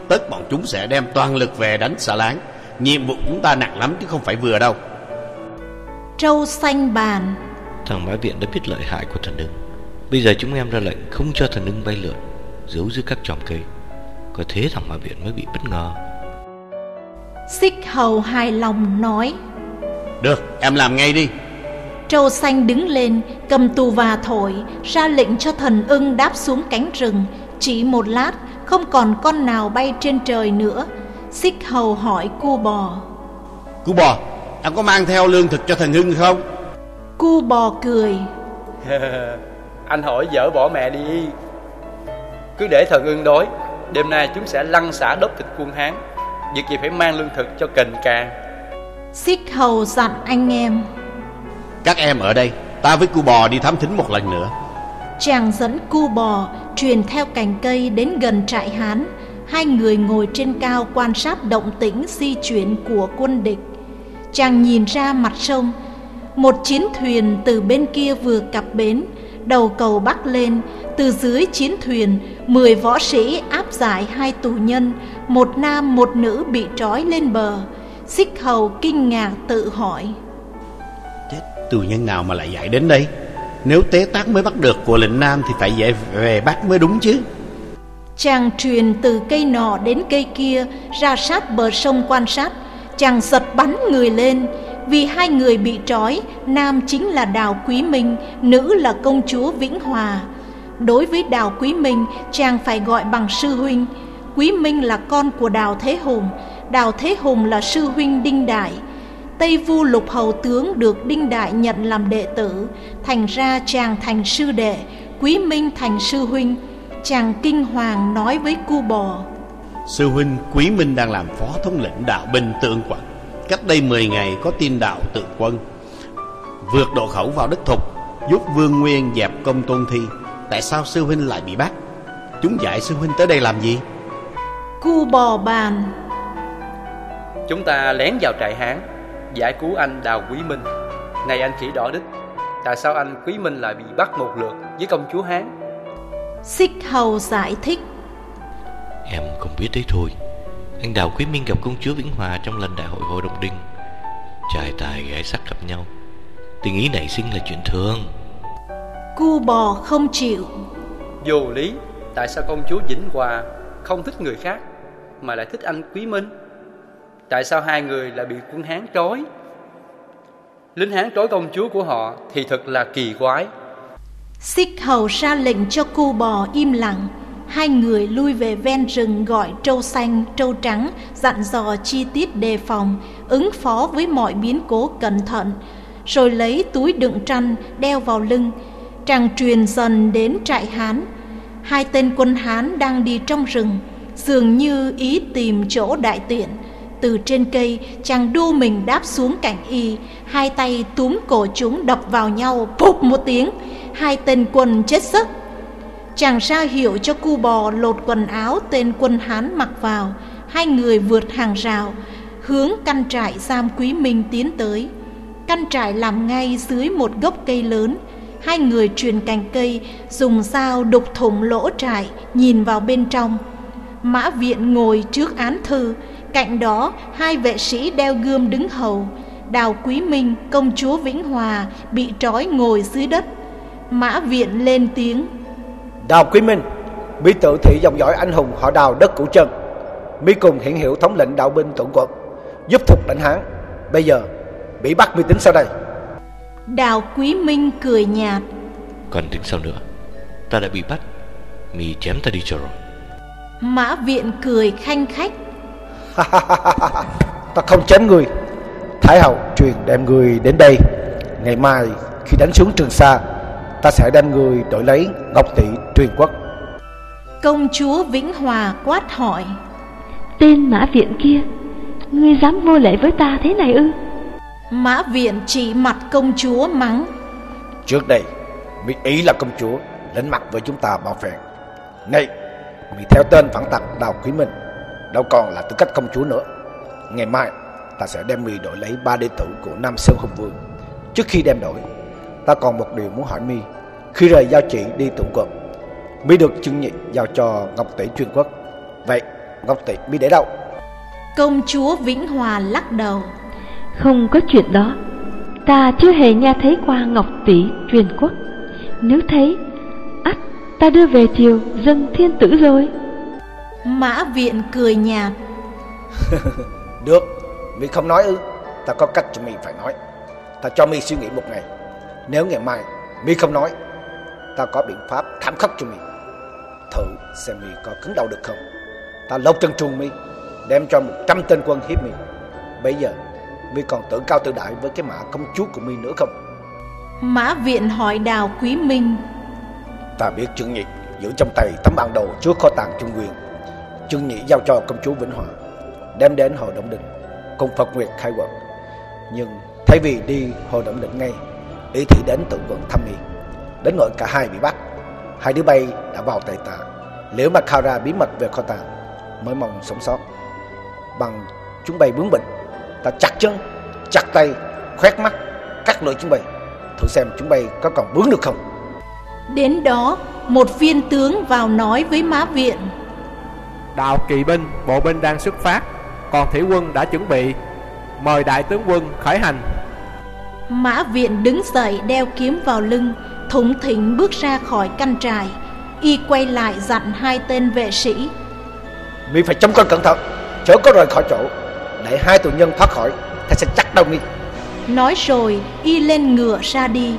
Tất bọn chúng sẽ đem toàn lực về đánh xà láng. Nhiệm vụ chúng ta nặng lắm chứ không phải vừa đâu. Trâu xanh bàn. Thằng mã viện đã biết lợi hại của thần ưng Bây giờ chúng em ra lệnh không cho thần ưng bay lượn Giấu dưới các chòm cây. Có thế thằng mã viện mới bị bất ngờ. Xích hầu hài lòng nói Được em làm ngay đi. Trâu xanh đứng lên cầm tù và thổi Ra lệnh cho thần ưng đáp xuống cánh rừng. Chỉ một lát không còn con nào bay trên trời nữa. Xích hầu hỏi cu bò Cu bò Em có mang theo lương thực cho thần ưng không? Cu bò cười Anh hỏi dở bỏ mẹ đi Cứ để thần ưng đói Đêm nay chúng sẽ lăn xả đốt thịt quân Hán Việc gì phải mang lương thực cho kình càng Xích hầu dặn anh em Các em ở đây Ta với cu bò đi thám thính một lần nữa Chàng dẫn cu bò truyền theo cành cây đến gần trại Hán. Hai người ngồi trên cao quan sát động tĩnh di chuyển của quân địch. Chàng nhìn ra mặt sông. Một chiến thuyền từ bên kia vừa cập bến, đầu cầu bắc lên. Từ dưới chiến thuyền, mười võ sĩ áp giải hai tù nhân, một nam một nữ bị trói lên bờ. Xích hầu kinh ngạc tự hỏi. Chết, tù nhân nào mà lại giải đến đây? Nếu tế tác mới bắt được của lệnh Nam Thì phải về, về bắt mới đúng chứ Chàng truyền từ cây nọ đến cây kia Ra sát bờ sông quan sát Chàng giật bắn người lên vì hai người bị trói Nam chính là Đào Quý Minh Nữ là công chúa Vĩnh Hòa Đối với Đào Quý Minh Chàng phải gọi bằng sư huynh Quý Minh là con của Đào Thế Hùng Đào Thế Hùng là sư huynh Đinh Đại Tây Vu Lục Hầu Tướng được Đinh Đại nhận làm đệ tử, thành ra chàng thành sư đệ, Quý Minh thành sư huynh. Chàng kinh hoàng nói với cu bò. Sư huynh Quý Minh đang làm phó thống lĩnh đạo binh tượng quận. Cách đây 10 ngày có tin đạo tượng quân. Vượt độ khẩu vào đất thục, giúp Vương Nguyên dẹp công tôn thi. Tại sao sư huynh lại bị bắt? Chúng dạy sư huynh tới đây làm gì? Cu bò bàn Chúng ta lén vào trại Hán giải cứu anh Đào Quý Minh. Này anh chỉ đỏ đích, tại sao anh Quý Minh lại bị bắt một lượt với công chúa Hán? Xích Hầu giải thích. Em không biết đấy thôi. Anh Đào Quý Minh gặp công chúa Vĩnh Hòa trong lần đại hội hội đồng đinh. Trai tài gái sắc gặp nhau. Tình ý nảy sinh là chuyện thường. Cu bò không chịu. Vô lý, tại sao công chúa Vĩnh Hòa không thích người khác mà lại thích anh Quý Minh? Tại sao hai người lại bị quân Hán trói? Lính Hán trói công chúa của họ thì thật là kỳ quái. Xích hầu ra lệnh cho cu bò im lặng. Hai người lui về ven rừng gọi trâu xanh, trâu trắng, dặn dò chi tiết đề phòng, ứng phó với mọi biến cố cẩn thận, rồi lấy túi đựng tranh đeo vào lưng. Tràng truyền dần đến trại Hán. Hai tên quân Hán đang đi trong rừng, dường như ý tìm chỗ đại tiện. Từ trên cây, chàng đu mình đáp xuống cạnh y, hai tay túm cổ chúng đập vào nhau, phụp một tiếng, hai tên quân chết sức. Chàng ra hiệu cho cu bò lột quần áo tên quân Hán mặc vào, hai người vượt hàng rào, hướng căn trại giam quý minh tiến tới. Căn trại làm ngay dưới một gốc cây lớn, hai người truyền cành cây, dùng dao đục thủng lỗ trại, nhìn vào bên trong. Mã viện ngồi trước án thư, Cạnh đó, hai vệ sĩ đeo gươm đứng hầu. Đào Quý Minh, công chúa Vĩnh Hòa bị trói ngồi dưới đất. Mã Viện lên tiếng. Đào Quý Minh, bị tự thị dòng dõi anh hùng họ đào đất củ chân. Mi cùng hiện hiệu thống lệnh đạo binh tổng quận, giúp thục đánh Hán. Bây giờ, bị bắt mi tính sau đây. Đào Quý Minh cười nhạt. Còn tính sao nữa? Ta đã bị bắt, mi chém ta đi cho rồi. Mã Viện cười khanh khách ta không chém người Thái hậu truyền đem người đến đây Ngày mai khi đánh xuống Trường Sa Ta sẽ đem người đổi lấy Ngọc Tỷ truyền quốc Công chúa Vĩnh Hòa quát hỏi Tên mã viện kia Ngươi dám vô lễ với ta thế này ư Mã viện chỉ mặt công chúa mắng Trước đây Mỹ ý là công chúa Lĩnh mặt với chúng ta bảo vệ Này Mỹ theo tên phản tặc Đào Quý Minh đâu còn là tư cách công chúa nữa. Ngày mai, ta sẽ đem mi đổi lấy ba đệ tử của Nam Sơn Hùng Vương. Trước khi đem đổi, ta còn một điều muốn hỏi mi. Khi rời giao chỉ đi tụng quận, mi được trưng nhị giao cho Ngọc Tỷ truyền quốc. Vậy, Ngọc Tỷ mi để đâu? Công chúa Vĩnh Hòa lắc đầu. Không có chuyện đó. Ta chưa hề nghe thấy qua ngọc tỷ truyền quốc Nếu thấy ắt ta đưa về triều dân thiên tử rồi Mã viện cười nhạt Được, mi không nói ư Ta có cách cho mi phải nói Ta cho mi suy nghĩ một ngày Nếu ngày mai mi không nói Ta có biện pháp thảm khốc cho mi. Thử xem mi có cứng đầu được không? Ta lột chân trùng mi Đem cho một trăm tên quân hiếp mi. Bây giờ mi còn tự cao tự đại với cái mã công chúa của mi nữa không? Mã viện hỏi đào quý minh. Ta biết Trương Nhị giữ trong tay tấm bản đồ trước kho tàng Trung Nguyên. Trương Nhị giao cho công chúa Vĩnh Hòa, đem đến Hồ Động Định, cùng Phật Nguyệt khai quật. Nhưng thay vì đi Hồ Động Định ngay, ý thị đến tự quận thăm nghi. Đến nỗi cả hai bị bắt, hai đứa bay đã vào tay ta. Nếu mà khai ra bí mật về kho tàng, mới mong sống sót. Bằng chúng bay bướng bỉnh, ta chặt chân, chặt tay, khoét mắt, cắt lưỡi chúng bay. Thử xem chúng bay có còn bướng được không? Đến đó một viên tướng vào nói với Mã Viện Đạo kỵ binh, bộ binh đang xuất phát Còn thủy quân đã chuẩn bị Mời đại tướng quân khởi hành Mã Viện đứng dậy đeo kiếm vào lưng Thủng thỉnh bước ra khỏi căn trại. Y quay lại dặn hai tên vệ sĩ. Mi phải trông coi cẩn thận Chớ có rời khỏi chỗ. Để hai tù nhân thoát khỏi Ta sẽ chắc đầu mi. Nói rồi y lên ngựa ra đi.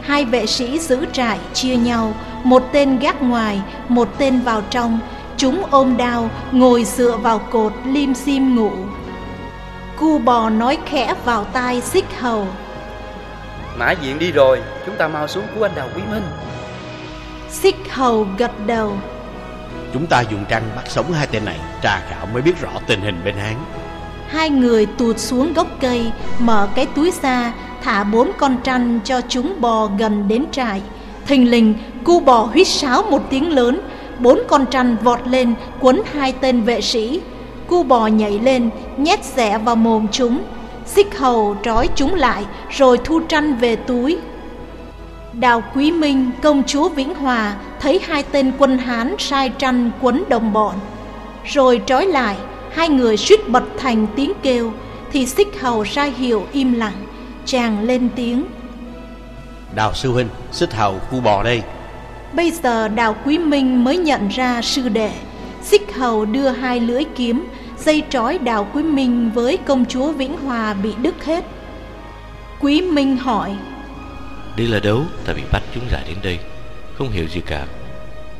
Hai vệ sĩ giữ trại chia nhau Một tên gác ngoài Một tên vào trong. Chúng ôm đao Ngồi dựa vào cột lim sim ngủ. Cu bò nói khẽ vào tai xích hầu Mã diện đi rồi Chúng ta mau xuống cứu anh Đào Quý Minh. Xích hầu gật đầu. Chúng ta dùng trăng bắt sống hai tên này Trà khảo mới biết rõ tình hình bên Hán. Hai người tụt xuống gốc cây Mở cái túi ra Thả bốn con trăn cho chúng bò gần đến trại. Thình lình cu bò huýt sáo một tiếng lớn Bốn con trăn vọt lên Quấn hai tên vệ sĩ. Cu bò nhảy lên Nhét rẽ vào mồm chúng Xích hầu trói chúng lại Rồi thu trăn về túi Đào Quý Minh, công chúa Vĩnh Hòa thấy hai tên quân Hán sai trăn quấn đồng bọn. Rồi trói lại, hai người suýt bật thành tiếng kêu, thì xích hầu ra hiệu im lặng, chàng lên tiếng. Đào sư huynh, xích hầu cu bò đây Bây giờ Đào Quý Minh mới nhận ra sư đệ. Xích hầu đưa hai lưỡi kiếm, dây trói Đào Quý Minh với công chúa Vĩnh Hòa bị đứt hết. Quý Minh hỏi, Đây là đấu ta bị bắt chúng giải đến đây. Không hiểu gì cả.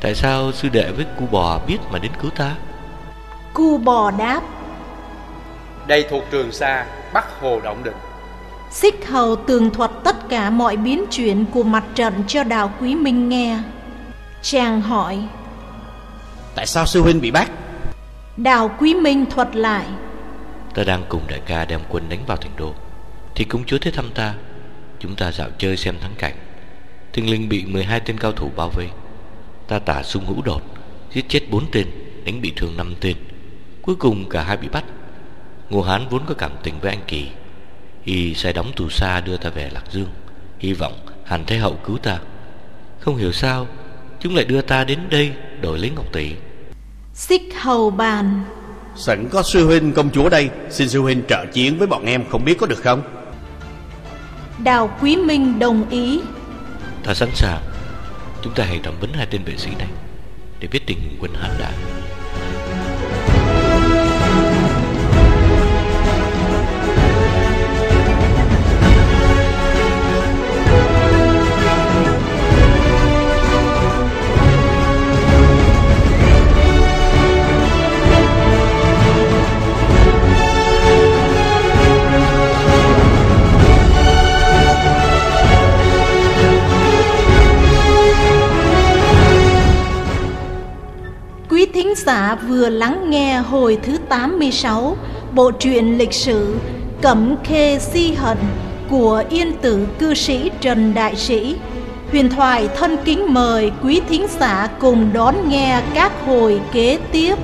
Tại sao sư đệ với cu bò biết mà đến cứu ta? Cu bò đáp, Đây thuộc Trường Sa Bắc Hồ Động Định. Xích hầu tường thuật tất cả mọi biến chuyển của mặt trận cho Đào Quý Minh nghe. Chàng hỏi, Tại sao sư huynh bị bắt Đào Quý Minh thuật lại, Ta đang cùng đại ca đem quân đánh vào thành đô. Thì công chúa tới thăm ta. Chúng ta dạo chơi xem thắng cảnh. Thình linh bị 12 tên cao thủ bao vây. Ta tả sung hữu đột Giết chết 4 tên Đánh bị thương 5 tên. Cuối cùng cả hai bị bắt. Ngô Hán vốn có cảm tình với anh Kỳ. Y sai đóng tù xa đưa ta về Lạc Dương. Hy vọng Hàn Thái Hậu cứu ta. Không hiểu sao Chúng lại đưa ta đến đây đổi lấy Ngọc Tỷ xích hầu bàn, Sẵn có sư huynh công chúa đây Xin sư huynh trợ chiến với bọn em không biết có được không? Đào Quý Minh đồng ý. Ta sẵn sàng. Chúng ta hãy thẩm vấn hai tên vệ sĩ này Để biết tình hình quân Hán đã Quý thính giả vừa lắng nghe hồi thứ 86 bộ truyện lịch sử Cẩm Khê Si Hận của yên tử cư sĩ Trần Đại Sĩ. Huyền thoại thân kính mời quý thính giả cùng đón nghe các hồi kế tiếp.